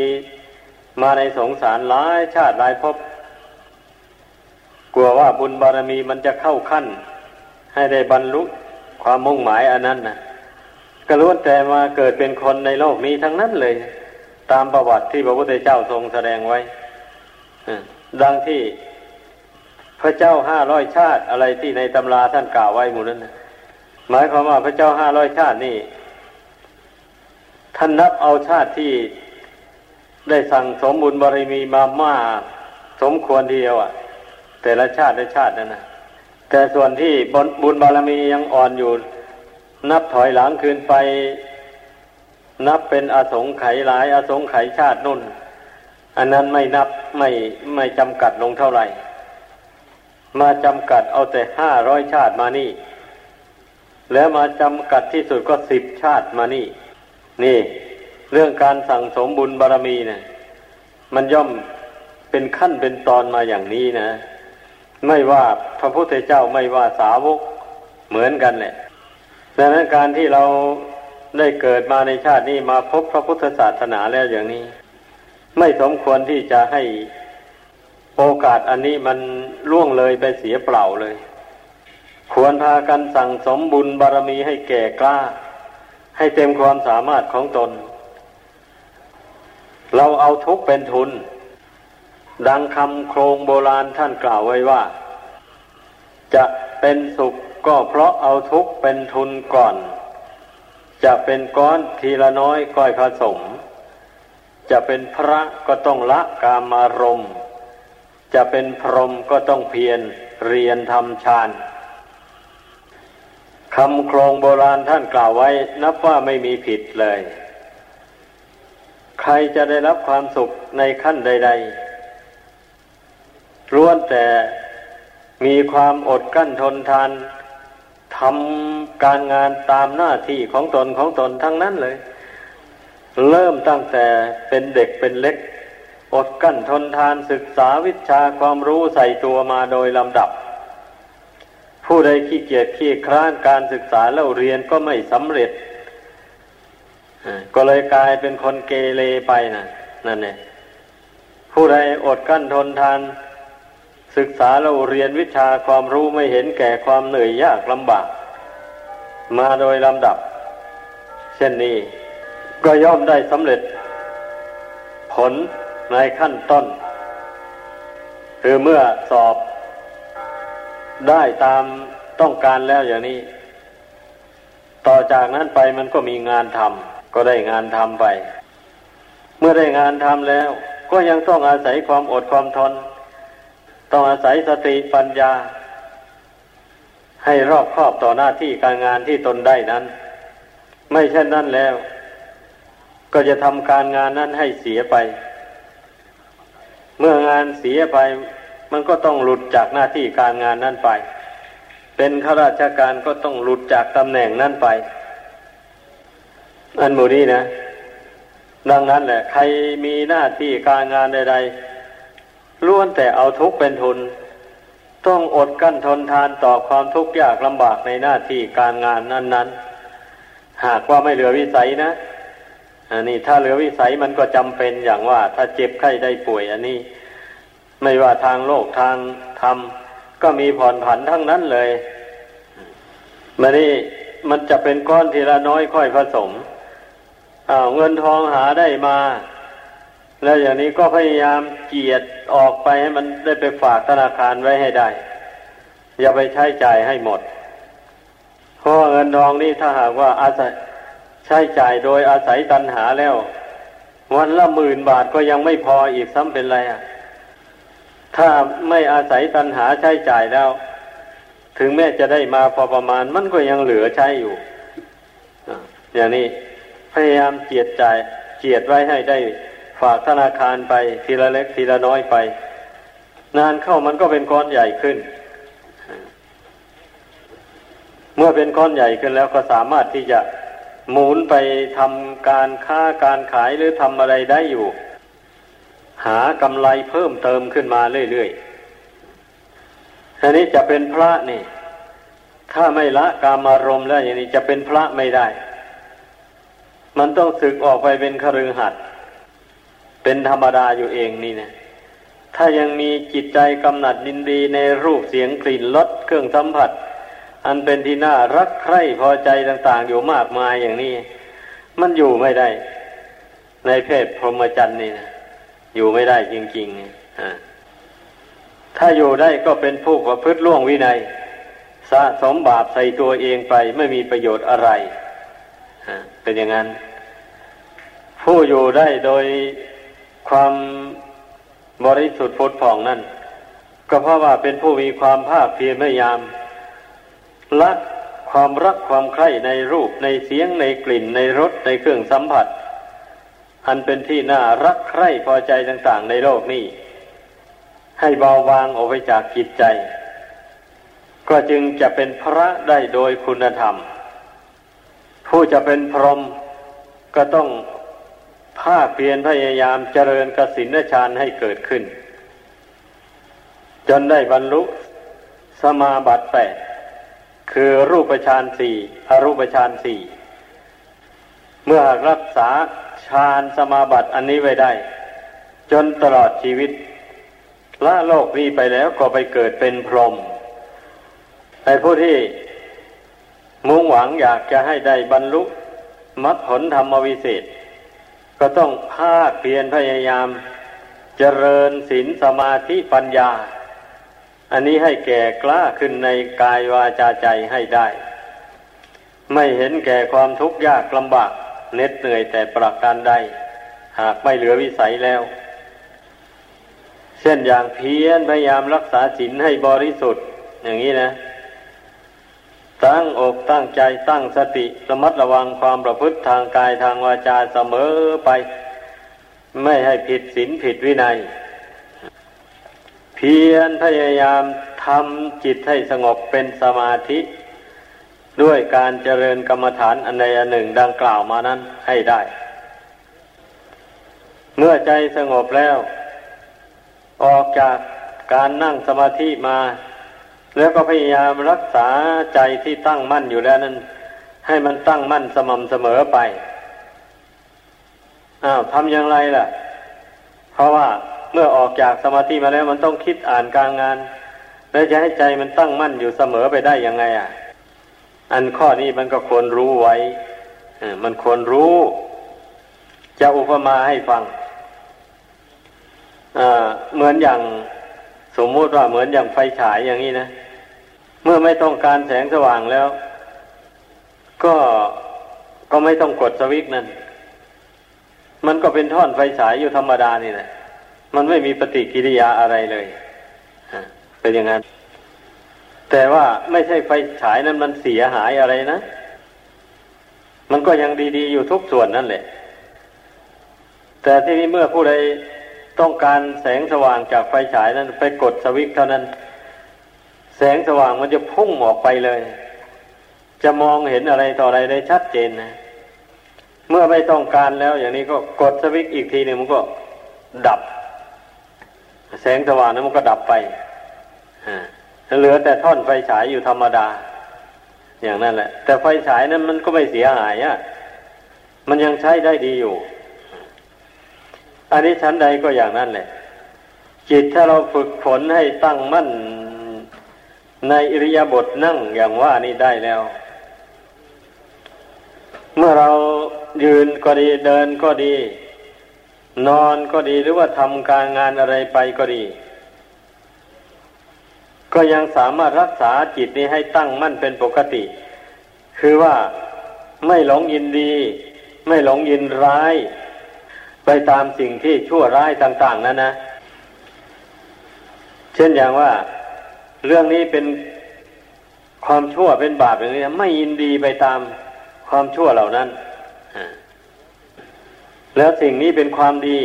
มาในสงสารหลายชาติหลายภพ กลัวว่าบุญบารมีมันจะเข้าขั้น ให้ได้บรรลุความมุ่งหมายอันนั้นนะก็ล้วนแต่มาเกิดเป็นคนในโลกนี้ทั้งนั้นเลย ตามประวัติที่พระพุทธเจ้าทรงแสดงไว้ดังที่พระเจ้าห้าร้อยชาติอะไรที่ในตำราท่านกล่าวไว้หมู่นั้นหมายความว่าพระเจ้าห้าร้อยชาตินี่ ท่านนับเอาชาติที่ได้สั่งสมบุญบารมีมามากสมควรทีเดียวอะ แต่ละชาติละชาตินั่นนะแต่ส่วนที่บุญบารมียังอ่อนอยู่ นับถอยหลังคืนไป นับเป็นอสงไขยหลาย อสงไขยชาตินุ่น อันนั้นไม่นับไม่ไม่จำกัดลงเท่าไหร่ มาจำกัดเอาแต่ห้าร้อยชาติมานี่ แล้วมาจำกัดที่สุดก็สิบชาติมานี่ นี่ เรื่องการสั่งสมบุญบารมีเนะี่ยมันย่อมเป็นขั้นเป็นตอนมาอย่างนี้นะ ไม่ว่าพระพุทธเจ้าไม่ว่าสาวกเหมือนกันแหละดังนั้นการที่เราได้เกิดมาในชาตินี้มาพบพระพุทธศาสนาแล้วอย่างนี้ ไม่สมควรที่จะให้โอกาสอันนี้มันล่วงเลยไปเสียเปล่าเลย ควรพากันสั่งสมบุญบารมีให้แก่กล้า ให้เต็มความสามารถของตน เราเอาทุกเป็นทุน ดังคำโครงโบราณท่านกล่าวไว้ว่า จะเป็นสุขก็เพราะเอาทุกข์เป็นทุนก่อน จะเป็นก้อนทีละน้อยก้อยผสม จะเป็นพระก็ต้องละกามารมณ์ จะเป็นพรหมก็ต้องเพียรเรียนทำฌานคำโครงโบราณท่านกล่าวไว้ นับว่าไม่มีผิดเลย ใครจะได้รับความสุขในขั้นใด ๆ ล้วนแต่มีความอดกั้นทนทานทำการงานตามหน้าที่ของตนของตนทั้งนั้นเลย เริ่มตั้งแต่เป็นเด็กเป็นเล็ก อดกั้นทนทานศึกษาวิชาความรู้ใส่ตัวมาโดยลำดับ ผู้ใดขี้เกียจขี้คร้านการศึกษาแล้วเรียนก็ไม่สำเร็จก็เลยกลายเป็นคนเกเรไปนะนั่นเองผู้ใดอดกั้นทนทาน ศึกษาเราเรียนวิชาความรู้ไม่เห็นแก่ความเหนื่อยยากลำบาก มาโดยลำดับ เช่นนี้ก็ย่อมได้สำเร็จ ผลในขั้นต้น คือเมื่อสอบได้ตามต้องการแล้วอย่างนี้ ต่อจากนั้นไปมันก็มีงานทำก็ได้งานทำไป เมื่อได้งานทำแล้ว ก็ยังต้องอาศัยความอดความทน ต้องอาศัยสติปัญญา ให้รอบครอบต่อหน้าที่การงานที่ตนได้นั้น ไม่เช่นนั้นแล้ว ก็จะทำการงานนั้นให้เสียไป เมื่องานเสียไป มันก็ต้องหลุดจากหน้าที่การงานนั้นไป เป็นข้าราชการก็ต้องหลุดจากตำแหน่งนั้นไป อันมูนี้นะดังนั้นแหละ ใครมีหน้าที่การงานใด ๆ ล้วนแต่เอาทุกข์เป็นทุน ต้องอดกั้นทนทานต่อความทุกข์ยากลำบากในหน้าที่การงานนั้น ๆ หากว่าไม่เหลือวิสัยนะอันนี้ถ้าเหลือวิสัยมันก็จำเป็นอย่างว่า ถ้าเจ็บไข้ได้ป่วย อันนี้ ไม่ว่าทางโลกทางธรรมก็มีผ่อนผันทั้งนั้นเลยมานี่มันจะเป็นก้อนทีละน้อยค่อยผสมอ้าวเงินทองหาได้มา แล้วอย่างนี้ก็พยายามเกียดออกไปให้มันได้ไปฝากธนาคารไว้ให้ได้ อย่าไปใช้จ่ายให้หมด เพราะเงินทองนี่ถ้าหากว่าอาศัยใช้จ่ายโดยอาศัยตัณหาแล้ว วันละหมื่นบาทก็ยังไม่พออีกซ้ำเป็นไรอะ ถ้าไม่อาศัยตัณหาใช้จ่ายแล้ว ถึงแม้จะได้มาพอประมาณมันก็ยังเหลือใช้อยู่อย่างนี้พยายามเจียดจ่ายเจียดไว้ให้ได้ ฝากธนาคารไปทีละเล็กทีละน้อยไป นานเข้ามันก็เป็นก้อนใหญ่ขึ้น เมื่อเป็นก้อนใหญ่ขึ้นแล้วก็สามารถที่จะหมุนไปทำการค้าการขายหรือทำอะไรได้อยู่ หากำไรเพิ่มเติมขึ้นมาเรื่อยๆทีนี้จะเป็นพระนี่ ถ้าไม่ละกามารมณ์แล้วอย่างนี้จะเป็นพระไม่ได้ มันต้องศึกออกไปเป็นคฤหัสถ์ เป็นธรรมดาอยู่เองนี่นะถ้ายังมีจิตใจกำหนัดดินดีในรูปเสียงกลิ่นรสเครื่องสัมผัส อันเป็นที่น่ารักใคร่พอใจต่าง ๆ อยู่มากมายอย่างนี้ มันอยู่ไม่ได้ ในเพศพรหมจรรย์นี่นะอยู่ไม่ได้จริงๆถ้าอยู่ได้ก็เป็นผู้ประพฤติล่วงวินัย สะสมบาปใส่ตัวเองไปไม่มีประโยชน์อะไรเป็นอย่างนั้น ผู้อยู่ได้โดย ความบริสุทธิ์พุทธผ่องนั่น ก็เพราะว่าเป็นผู้มีความภาคเพียรพยายามละความรักความใคร่ในรูปในเสียงในกลิ่นในรสในเครื่องสัมผัส อันเป็นที่น่ารักใคร่พอใจต่างๆ ในโลกนี้ให้เบาบางออกไปจากจิตใจ ก็จึงจะเป็นพระได้โดยคุณธรรม ผู้จะเป็นพรหมก็ต้อง ภาคเพียรพยายามเจริญกสินฌานให้เกิดขึ้น จนได้บรรลุสมาบัติแปดคือรูปฌานสี่อรูปฌานสี่เมื่อหากรักษาฌานสมาบัติอันนี้ไว้ได้ จนตลอดชีวิตละโลกนี้ไปแล้วก็ไปเกิดเป็นพรหมในผู้ที่มุ่งหวังอยากจะให้ได้บรรลุมรรคผลธรรมวิเศษ ก็ต้องภาคเพียรพยายาม เจริญศีลสมาธิปัญญา อันนี้ให้แก่กล้าขึ้นในกายวาจาใจให้ได้ ไม่เห็นแก่ความทุกข์ยากลำบากเหน็ดเหนื่อยแต่ประการใดหากไม่เหลือวิสัยแล้ว เช่นอย่างเพียรพยายามรักษาศีลให้บริสุทธิ์อย่างนี้นะ ตั้งอกตั้งใจตั้งสติระมัดระวังความประพฤติทางกายทางวาจาเสมอไป ไม่ให้ผิดศีลผิดวินัย เพียรพยายามทำจิตให้สงบเป็นสมาธิ ด้วยการเจริญกรรมฐานอันใดอันหนึ่งดังกล่าวมานั้นให้ได้ เมื่อใจสงบแล้ว ออกจากการนั่งสมาธิมา แล้วก็พยายามรักษาใจที่ตั้งมั่นอยู่แล้วนั้น ให้มันตั้งมั่นสม่ำเสมอไปอ้าวทำอย่างไรล่ะ เพราะว่าเมื่อออกจากสมาธิมาแล้วมันต้องคิดอ่านการงาน แล้วจะให้ใจมันตั้งมั่นอยู่เสมอไปได้ยังไง อะ อันข้อนี้มันก็ควรรู้ไว้มันควรรู้ จะอุปมาให้ฟังเหมือนอย่างสมมติว่าเหมือนอย่างไฟฉายอย่างนี้นะ เมื่อไม่ต้องการแสงสว่างแล้ว ก็ก็ไม่ต้องกดสวิตนั่น มันก็เป็นท่อนไฟฉายอยู่ธรรมดานี่แหละ มันไม่มีปฏิกิริยาอะไรเลยเป็นอย่างนั้น แต่ว่าไม่ใช่ไฟฉายนั้นมันเสียหายอะไรนะ มันก็ยังดีๆอยู่ทุกส่วนนั่นแหละ แต่ที่นี้เมื่อผู้ใดต้องการแสงสว่างจากไฟฉายนั้น ไปกดสวิตเท่านั้น แสงสว่างมันจะพุ่งออกไปเลย จะมองเห็นอะไรต่ออะไรได้ชัดเจนนะ เมื่อไม่ต้องการแล้วอย่างนี้ก็กดสวิตช์อีกทีหนึ่งมันก็ดับ แสงสว่างนั้นมันก็ดับไปเหลือแต่ท่อนไฟฉายอยู่ธรรมดา อย่างนั้นแหละ แต่ไฟฉายนั้นมันก็ไม่เสียหายอะ่ะมันยังใช้ได้ดีอยู่ อันนี้ชั้นใดก็อย่างนั้นแหละ จิตถ้าเราฝึกฝนให้ตั้งมั่น ในอิริยาบถนั่งอย่างว่านี่ได้แล้ว เมื่อเรายืนก็ดีเดินก็ดี นอนก็ดีหรือว่าทำการงานอะไรไปก็ดี ก็ยังสามารถรักษาจิตนี้ให้ตั้งมั่นเป็นปกติ คือว่าไม่หลงยินดี ไม่หลงยินร้าย ไปตามสิ่งที่ชั่วร้ายต่าง ๆ นั้นนะ เช่นอย่างว่า เรื่องนี้เป็นความชั่วเป็นบาปอย่างนี้ไม่ยินดีไปตามความชั่วเหล่านั้นแล้วสิ่งนี้เป็นความดี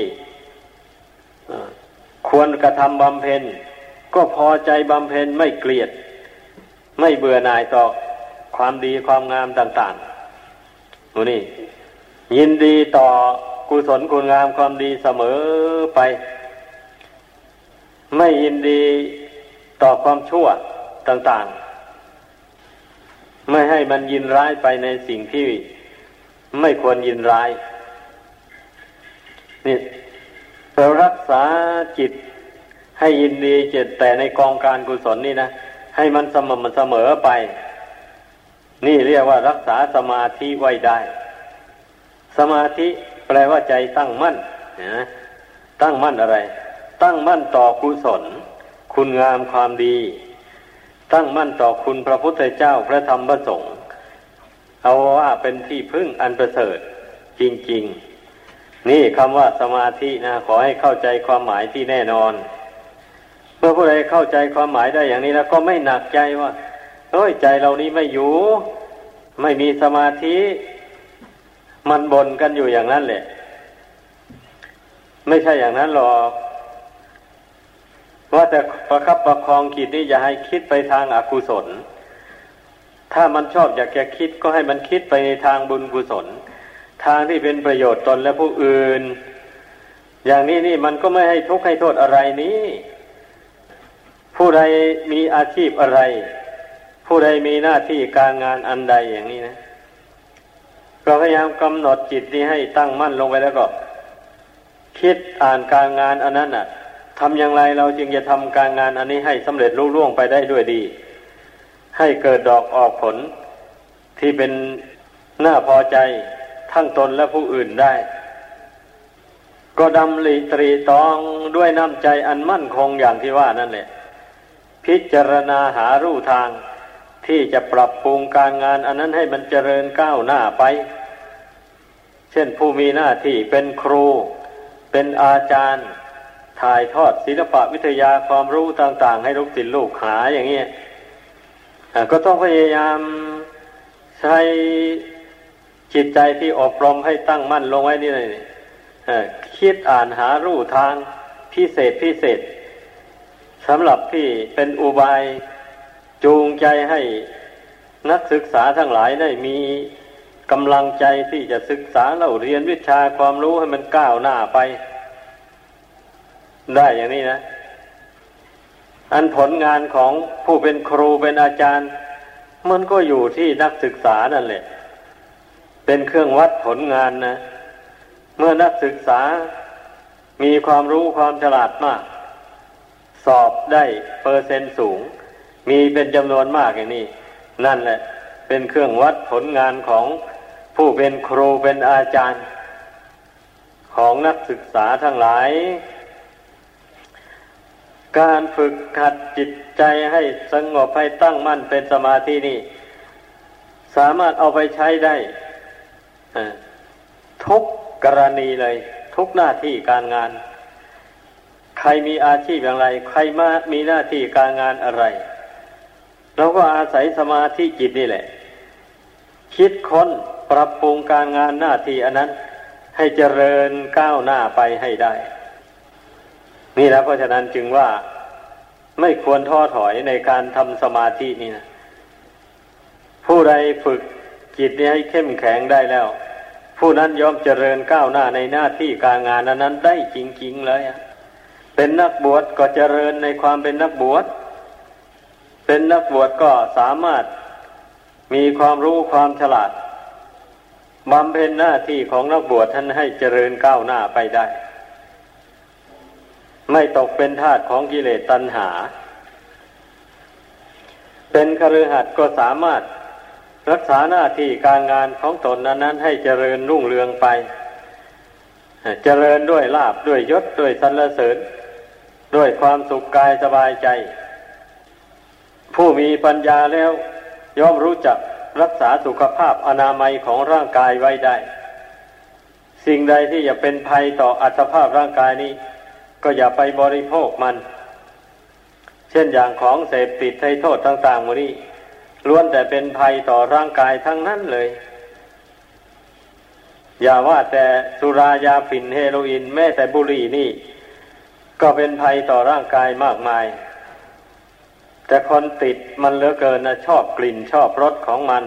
ควรกระทำบำเพ็ญ ก็พอใจบำเพ็ญไม่เกลียด ไม่เบื่อหน่ายต่อความดีความงามต่างๆนูนี่ ยินดีต่อกุศลคุณงามความดีเสมอไป ไม่ยินดี ต่อความชั่วต่างๆ ไม่ให้มันยินร้ายไปในสิ่งที่ไม่ควรยินร้าย นี่เรารักษาจิตให้ยินดีจิตแต่ในกองการกุศลนี่นะ ให้มันสม่ำเสมอไป นี่เรียกว่ารักษาสมาธิไว้ได้ สมาธิแปลว่าใจตั้งมั่นนะตั้งมั่นอะไร ตั้งมั่นต่อกุศล คุณงามความดี ตั้งมั่นต่อคุณพระพุทธเจ้าพระธรรมพระสงฆ์เอาว่าเป็นที่พึ่งอันประเสริฐจริง ๆ นี่คำว่าสมาธินะขอให้เข้าใจความหมายที่แน่นอน เมื่อผู้ใดเข้าใจความหมายได้อย่างนี้แล้วก็ไม่หนักใจว่าโอ้ยใจเรานี้ไม่อยู่ ไม่มีสมาธิ มันบ่นกันอยู่อย่างนั้นแหละ ไม่ใช่อย่างนั้นหรอก ว่าแต่ประคับประคองคิดนี่อย่าให้คิดไปทางอากุศล ถ้ามันชอบอยากจะคิดก็ให้มันคิดไปในทางบุญกุศล ทางที่เป็นประโยชน์ตนและผู้อื่น อย่างนี้นี่มันก็ไม่ให้ทุกข์ให้โทษอะไรนี้ ผู้ใดมีอาชีพอะไร ผู้ใดมีหน้าที่การงานอันใดอย่างนี้นะก็พยายามกำหนดจิตนี้ให้ตั้งมั่นลงไปแล้วก็ คิดอ่านการงานอันนั้นอะ ทำอย่างไรเราจึงจะทำการงานอันนี้ให้สำเร็จรุ่ร่วงไปได้ด้วยดี ให้เกิดดอกออกผลที่เป็นน้าพอใจทั้งตนและผู้อื่นได้ ก็ดำริตรีตองด้วยน้ำใจอันมั่นคงอย่างที่ว่านั่นแหละ พิจารณาหารูทางที่จะปรับปรุงการงานอันนั้นให้มันเจริญก้าวหน้าไป เช่นผู้มีหน้าที่เป็นครู เป็นอาจารย์ ถ่ายทอดศิลปะวิทยาความรู้ต่าง ๆ ให้ลูกศิษย์ลูกหาอย่างนี้ก็ต้องพยายามใช้จิตใจที่อบรมให้ตั้งมั่นลงไว้นี่เลยคิดอ่านหารูทางพิเศษพิเศษสำหรับที่เป็นอุบายจูงใจให้นักศึกษาทั้งหลายได้มีกำลังใจที่จะศึกษาเราเรียนวิชาความรู้ให้มันก้าวหน้าไป ได้อย่างนี้นะ อันผลงานของผู้เป็นครูเป็นอาจารย์ มันก็อยู่ที่นักศึกษานั่นแหละ เป็นเครื่องวัดผลงานนะ เมื่อนักศึกษามีความรู้ความฉลาดมาก สอบได้เปอร์เซ็นต์สูง มีเป็นจำนวนมากอย่างนี้ นั่นแหละ เป็นเครื่องวัดผลงานของผู้เป็นครูเป็นอาจารย์ ของนักศึกษาทั้งหลาย การฝึกขัดจิตใจให้สงบให้ตั้งมั่นเป็นสมาธินี่ สามารถเอาไปใช้ได้ทุกกรณีเลย ทุกหน้าที่การงาน ใครมีอาชีพอย่างไร ใครมามีหน้าที่การงานอะไรเราก็อาศัยสมาธิจิตนี่แหละ คิดค้นปรับปรุงการงานหน้าที่อันนั้น ให้เจริญก้าวหน้าไปให้ได้ นี่แล้วเพราะฉะนั้นจึงว่าไม่ควรท้อถอยในการทำสมาธินี่นะผู้ใดฝึกจิตนี้ให้เข้มแข็งได้แล้ว ผู้นั้นยอมเจริญก้าวหน้าในหน้าที่การงานนั้นได้จริงๆเลยอะเป็นนักบวชก็เจริญในความเป็นนักบวชเป็นนักบวชก็สามารถมีความรู้ความฉลาดบำเพ็ญหน้าที่ของนักบวชท่านให้เจริญก้าวหน้าไปได้ ไม่ตกเป็นทาสของกิเลสตัณหา เป็นคฤหัสถ์ก็สามารถรักษาหน้าที่การงานของตนนั้นให้เจริญรุ่งเรืองไป เจริญด้วยลาบด้วยยศด้วยสรรเสริญ ด้วยความสุขกายสบายใจ ผู้มีปัญญาแล้ว ย่อมรู้จักรักษาสุขภาพอนามัยของร่างกายไว้ได้ สิ่งใดที่จะเป็นภัยต่ออัตภาพร่างกายนี้ ก็อย่าไปบริโภคมัน เช่นอย่างของเสพติดให้โทษต่างๆมนี้ล้วนแต่เป็นภัยต่อร่างกายทั้งนั้นเลย อย่าว่าแต่สุรายาฝิ่นเฮโรอีนแม้แต่บุหรี่นี่ ก็เป็นภัยต่อร่างกายมากมาย แต่คนติดมันเหลือเกินนะชอบกลิ่นชอบรสของมัน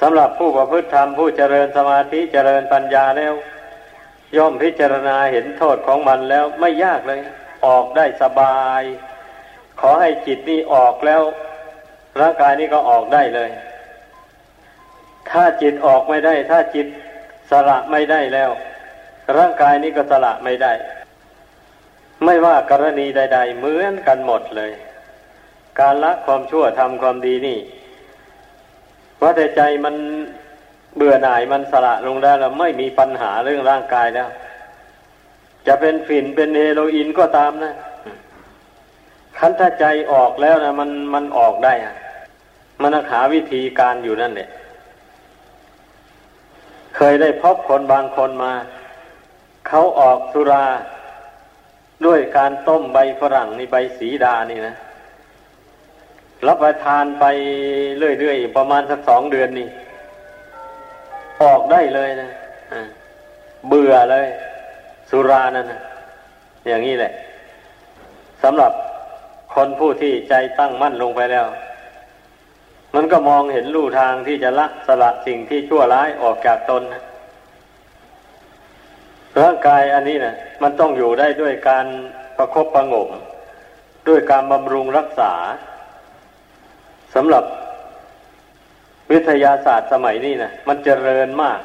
สำหรับผู้ประพฤติธรรมผู้เจริญสมาธิเจริญปัญญาแล้ว ย่อมพิจารณาเห็นโทษของมันแล้วไม่ยากเลย ออกได้สบาย ขอให้จิตนี้ออกแล้ว ร่างกายนี้ก็ออกได้เลย ถ้าจิตออกไม่ได้ ถ้าจิตสละไม่ได้แล้ว ร่างกายนี้ก็สละไม่ได้ ไม่ว่ากรณีใด ๆ เหมือนกันหมดเลย การละความชั่วทำความดีนี่ว่าแต่ใจมัน เบื่อหน่ายมันสละลงได้แล้วไม่มีปัญหาเรื่องร่างกายแล้ว จะเป็นฝิ่นเป็นเฮโรอีนก็ตามนะคันถ้าใจออกแล้วนะมันมันออกได้อะมันหาวิธีการอยู่นั่นแหละเคยได้พบคนบางคนมา เขาออกสุราด้วยการต้มใบฝรั่งในใบสีดานี่นะรับประทานไปเรื่อยๆประมาณสักสองเดือนนี่ ออกได้เลยนะเบื่อเลย สุรานั่นนะอย่างนี้แหละสำหรับคนผู้ที่ใจตั้งมั่นลงไปแล้ว มันก็มองเห็นลู่ทางที่จะละสละสิ่งที่ชั่วร้ายออกจากตนนะร่างกายอันนี้นะมันต้องอยู่ได้ด้วยการประครบประงมด้วยการบำรุงรักษาสำหรับ วิทยาศาสตร์สมัยนี้นะมันเจริญมาก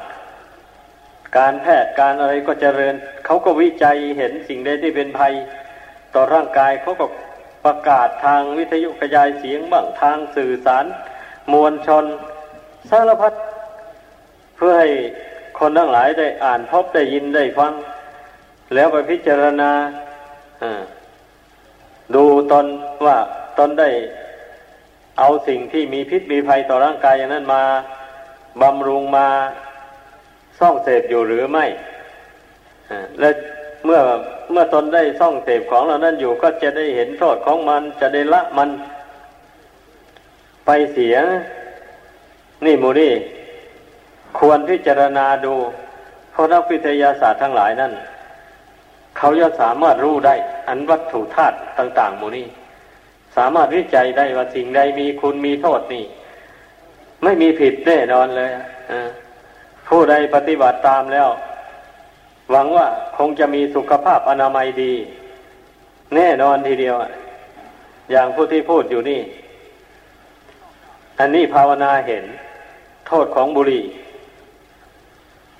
การแพทย์การอะไรก็เจริญเขาก็วิจัยเห็นสิ่งใดที่เป็นภัย ต่อร่างกายเขาก็ประกาศทางวิทยุกระจายเสียงบ้างทางสื่อสาร มวลชนสารพัดเพื่อให้คนทั้งหลายได้อ่านพบได้ยินได้ฟัง แล้วไปพิจารณาดูตนว่าตนได้ เอาสิ่งที่มีพิษมีภัยต่อร่างกายอย่างนั้นมาบำรุงมาซ่องเสพอยู่หรือไม่ และเมื่อเมื่อตนได้ซ่องเสพของเหล่านั้นอยู่ก็จะได้เห็นโทษของมันจะได้ละมันไปเสีย นี่มูนี่ควรพิจารณาดู เพราะนักวิทยาศาสตร์ทั้งหลายนั่น เขาจะสามารถรู้ได้ อันวัตถุธาตุต่าง ๆมูนี่ สามารถวิจัยได้ว่าสิ่งใดมีคุณมีโทษนี่ ไม่มีผิดแน่นอนเลยผู้ใดปฏิบัติตามแล้ว หวังว่าคงจะมีสุขภาพอนามัยดี แน่นอนทีเดียวอย่างผู้ที่พูดอยู่นี่ อันนี้ภาวนาเห็น โทษของบุหรี่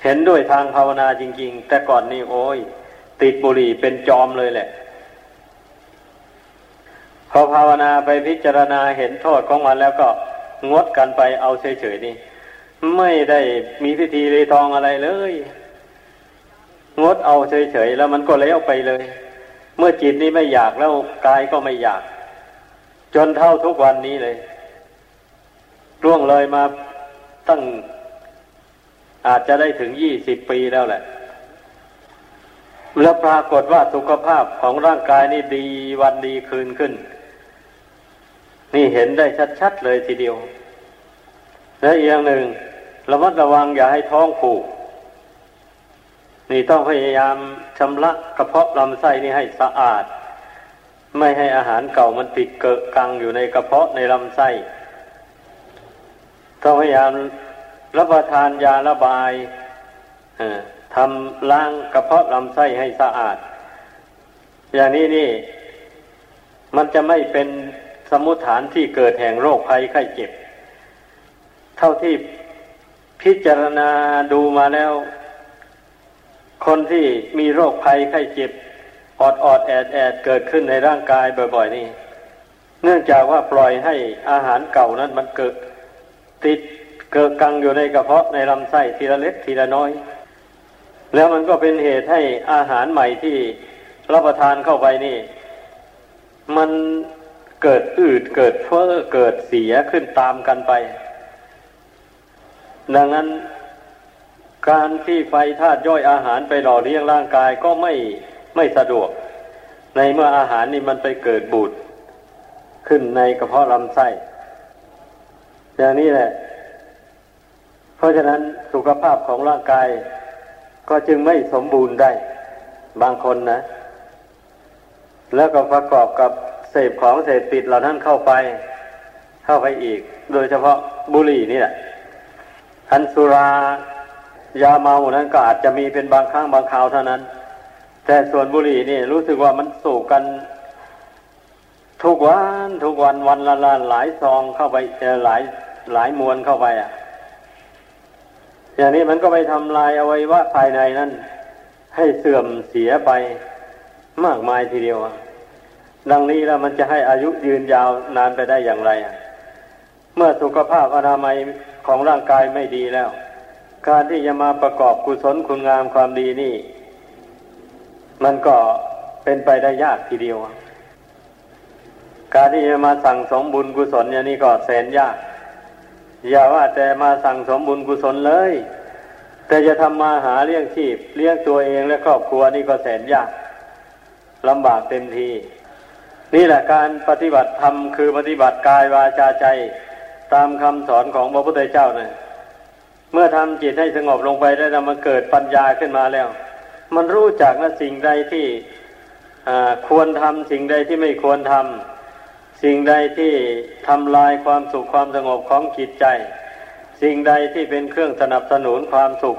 เห็นด้วยทางภาวนาจริง ๆ แต่ก่อนนี่โอ้ย ติดบุหรี่เป็นจอมเลยแหละ พอภาวนาไปพิจารณาเห็นโทษของมันแล้วก็งดกันไปเอาเฉยๆนี่ ไม่ได้มีพิธีรีทองอะไรเลย งดเอาเฉยๆแล้วมันก็เลี้ยวไปเลย เมื่อจิตนี้ไม่อยากแล้วกายก็ไม่อยาก จนเท่าทุกวันนี้เลยร่วงเลยมาตั้งอาจจะได้ถึงยี่สิบปีแล้วแหละ แล้วปรากฏว่าสุขภาพของร่างกายนี่ดีวันดีคืนขึ้น นี่เห็นได้ชัดๆเลยทีเดียว และอีกอย่างหนึ่งระมัดระวังอย่าให้ท้องผูก นี่ต้องพยายามชำระกระเพาะลำไส้นี่ให้สะอาด ไม่ให้อาหารเก่ามันติดเกะกังอยู่ในกระเพาะในลำไส้ ต้องพยายามรับประทานยาระบาย ทำล้างกระเพาะลำไส้ให้สะอาด อย่างนี้นี่ มันจะไม่เป็นสมุฐานที่เกิดแห่งโรคภัยไข้เจ็บ เท่าที่พิจารณาดูมาแล้ว คนที่มีโรคภัยไข้เจ็บออดออดแอดแอดเกิดขึ้นในร่างกายบ่อยๆ นี่ เนื่องจากว่าปล่อยให้อาหารเก่านั้นมันเกิดติดเกิดกังอยู่ในกระเพาะในลำไส้ทีละเล็กทีละน้อย แล้วมันก็เป็นเหตุให้อาหารใหม่ที่รับประทานเข้าไปนี่ มันเกิดอืดเกิดเฟ้อเกิดเสียขึ้นตามกันไป ดังนั้นการที่ไฟธาตุย่อยอาหารไปหล่อเลี้ยงร่างกายก็ไม่ไม่สะดวก ในเมื่ออาหารนี่มันไปเกิดบูดขึ้นในกระเพาะลำไส้อย่างนี้แหละ เพราะฉะนั้นสุขภาพของร่างกาย ก็จึงไม่สมบูรณ์ได้ บางคนนะ แล้วก็ประกอบกับเสพของเสพติดเหล่านั้นเข้าไป เข้าไปอีก โดยเฉพาะบุหรี่นี่แหละอันสุรายาเมานั้นก็อาจจะมีเป็นบางครั้งบางคราวเท่านั้น แต่ส่วนบุหรี่นี่รู้สึกว่ามันสูบกัน ทุกวันทุกวันวันละละหลายซองเข้าไปหลายหลายมวนเข้าไปอะ อย่างนี้มันก็ไปทำลายอวัยวะภายในนั้น ให้เสื่อมเสียไปมากมายทีเดียวดังนี้แล้วมันจะให้อายุยืนยาวนานไปได้อย่างไร เมื่อสุขภาพอนามัยของร่างกายไม่ดีแล้ว การที่จะมาประกอบกุศลคุณงามความดีนี่ มันก็เป็นไปได้ยากทีเดียว การที่จะมาสั่งสมบุญกุศลอย่างนี้ก็แสนยาก อย่าว่าแต่มาสั่งสมบุญกุศลเลย แต่จะทำมาหาเลี้ยงชีพ เลี้ยงตัวเองและครอบครัวนี่ก็แสนยากลำบากเต็มที นี่แหละการปฏิบัติธรรมคือปฏิบัติกายวาจาใจ ตามคำสอนของพระพุทธเจ้าเนะี่ยเมื่อทำจิตให้สงบลงไปได้แล้วมันเกิดปัญญาขึ้นมาแล้ว มันรู้จักนะสิ่งใดที่ควรทำสิ่งใดที่ไม่ควรทำ สิ่งใดที่ทำลายความสุขความสงบของจิตใจ สิ่งใดที่เป็นเครื่องสนับสนุนความสุข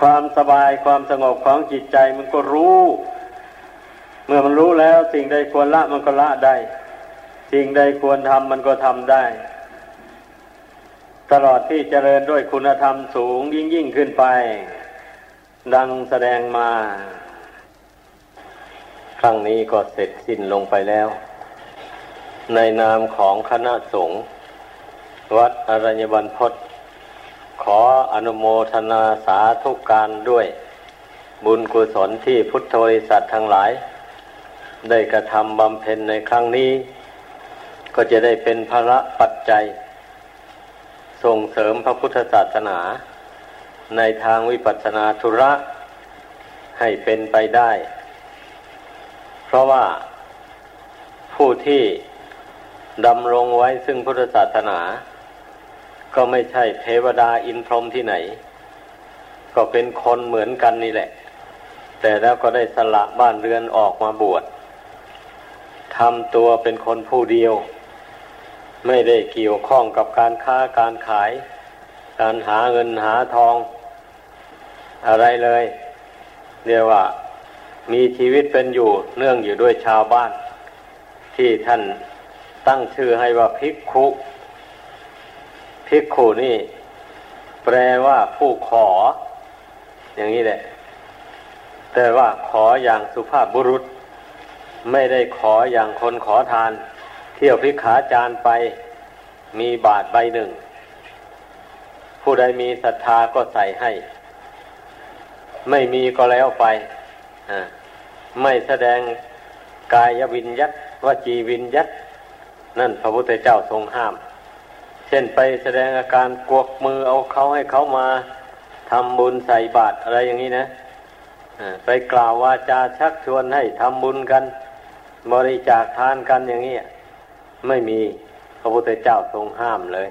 ความสบายความสงบของจิตใจมันก็รู้ เมื่อมันรู้แล้ว สิ่งใดควรละมันก็ละได้ สิ่งใดควรทำมันก็ทำได้ ตลอดที่เจริญด้วยคุณธรรมสูงยิ่งยิ่งขึ้นไป ดังแสดงมา ครั้งนี้ก็เสร็จสิ้นลงไปแล้ว ในนามของคณะสงฆ์วัดอรัญญบันพศขออนุโมทนาสาธุการด้วย บุญกุศลที่พุทธบริษัททั้งหลาย ได้กระทำบำเพ็ญในครั้งนี้ ก็จะได้เป็นภาระปัจจัย ส่งเสริมพระพุทธศาสนา ในทางวิปัสสนาธุระให้เป็นไปได้ เพราะว่าผู้ที่ ดำรงไว้ซึ่งพุทธศาสนา ก็ไม่ใช่เทวดาอินพรหมที่ไหน ก็เป็นคนเหมือนกันนี่แหละ แต่แล้วก็ได้สละบ้านเรือนออกมาบวชทำตัวเป็นคนผู้เดียว ไม่ได้เกี่ยวข้องกับการค้าการขาย การหาเงินหาทอง อะไรเลยเรียกว่ามีชีวิตเป็นอยู่เนื่องอยู่ด้วยชาวบ้าน ที่ท่าน ตั้งชื่อให้ว่าภิกขุภิกขุนี่ แปลว่าผู้ขอ อย่างนี้แหละ แต่ว่าขออย่างสุภาพบุรุษ ไม่ได้ขออย่างคนขอทาน เที่ยวพิขาจารไป มีบาทใบหนึ่ง ผู้ใดมีศรัทธาก็ใส่ให้ ไม่มีก็แล้วไปไม่แสดงกายวินยัตวจีวินยัต นั่นพระพุทธเจ้าทรงห้าม เช่นไปแสดงอาการกวกมือเอาเขาให้เขามาทำบุญใส่บาตรอะไรอย่างนี้นะไปกล่าววาจาชักชวนให้ทำบุญกัน บริจาคทานกันอย่างนี้ไม่มีพระพุทธเจ้าทรงห้ามเลย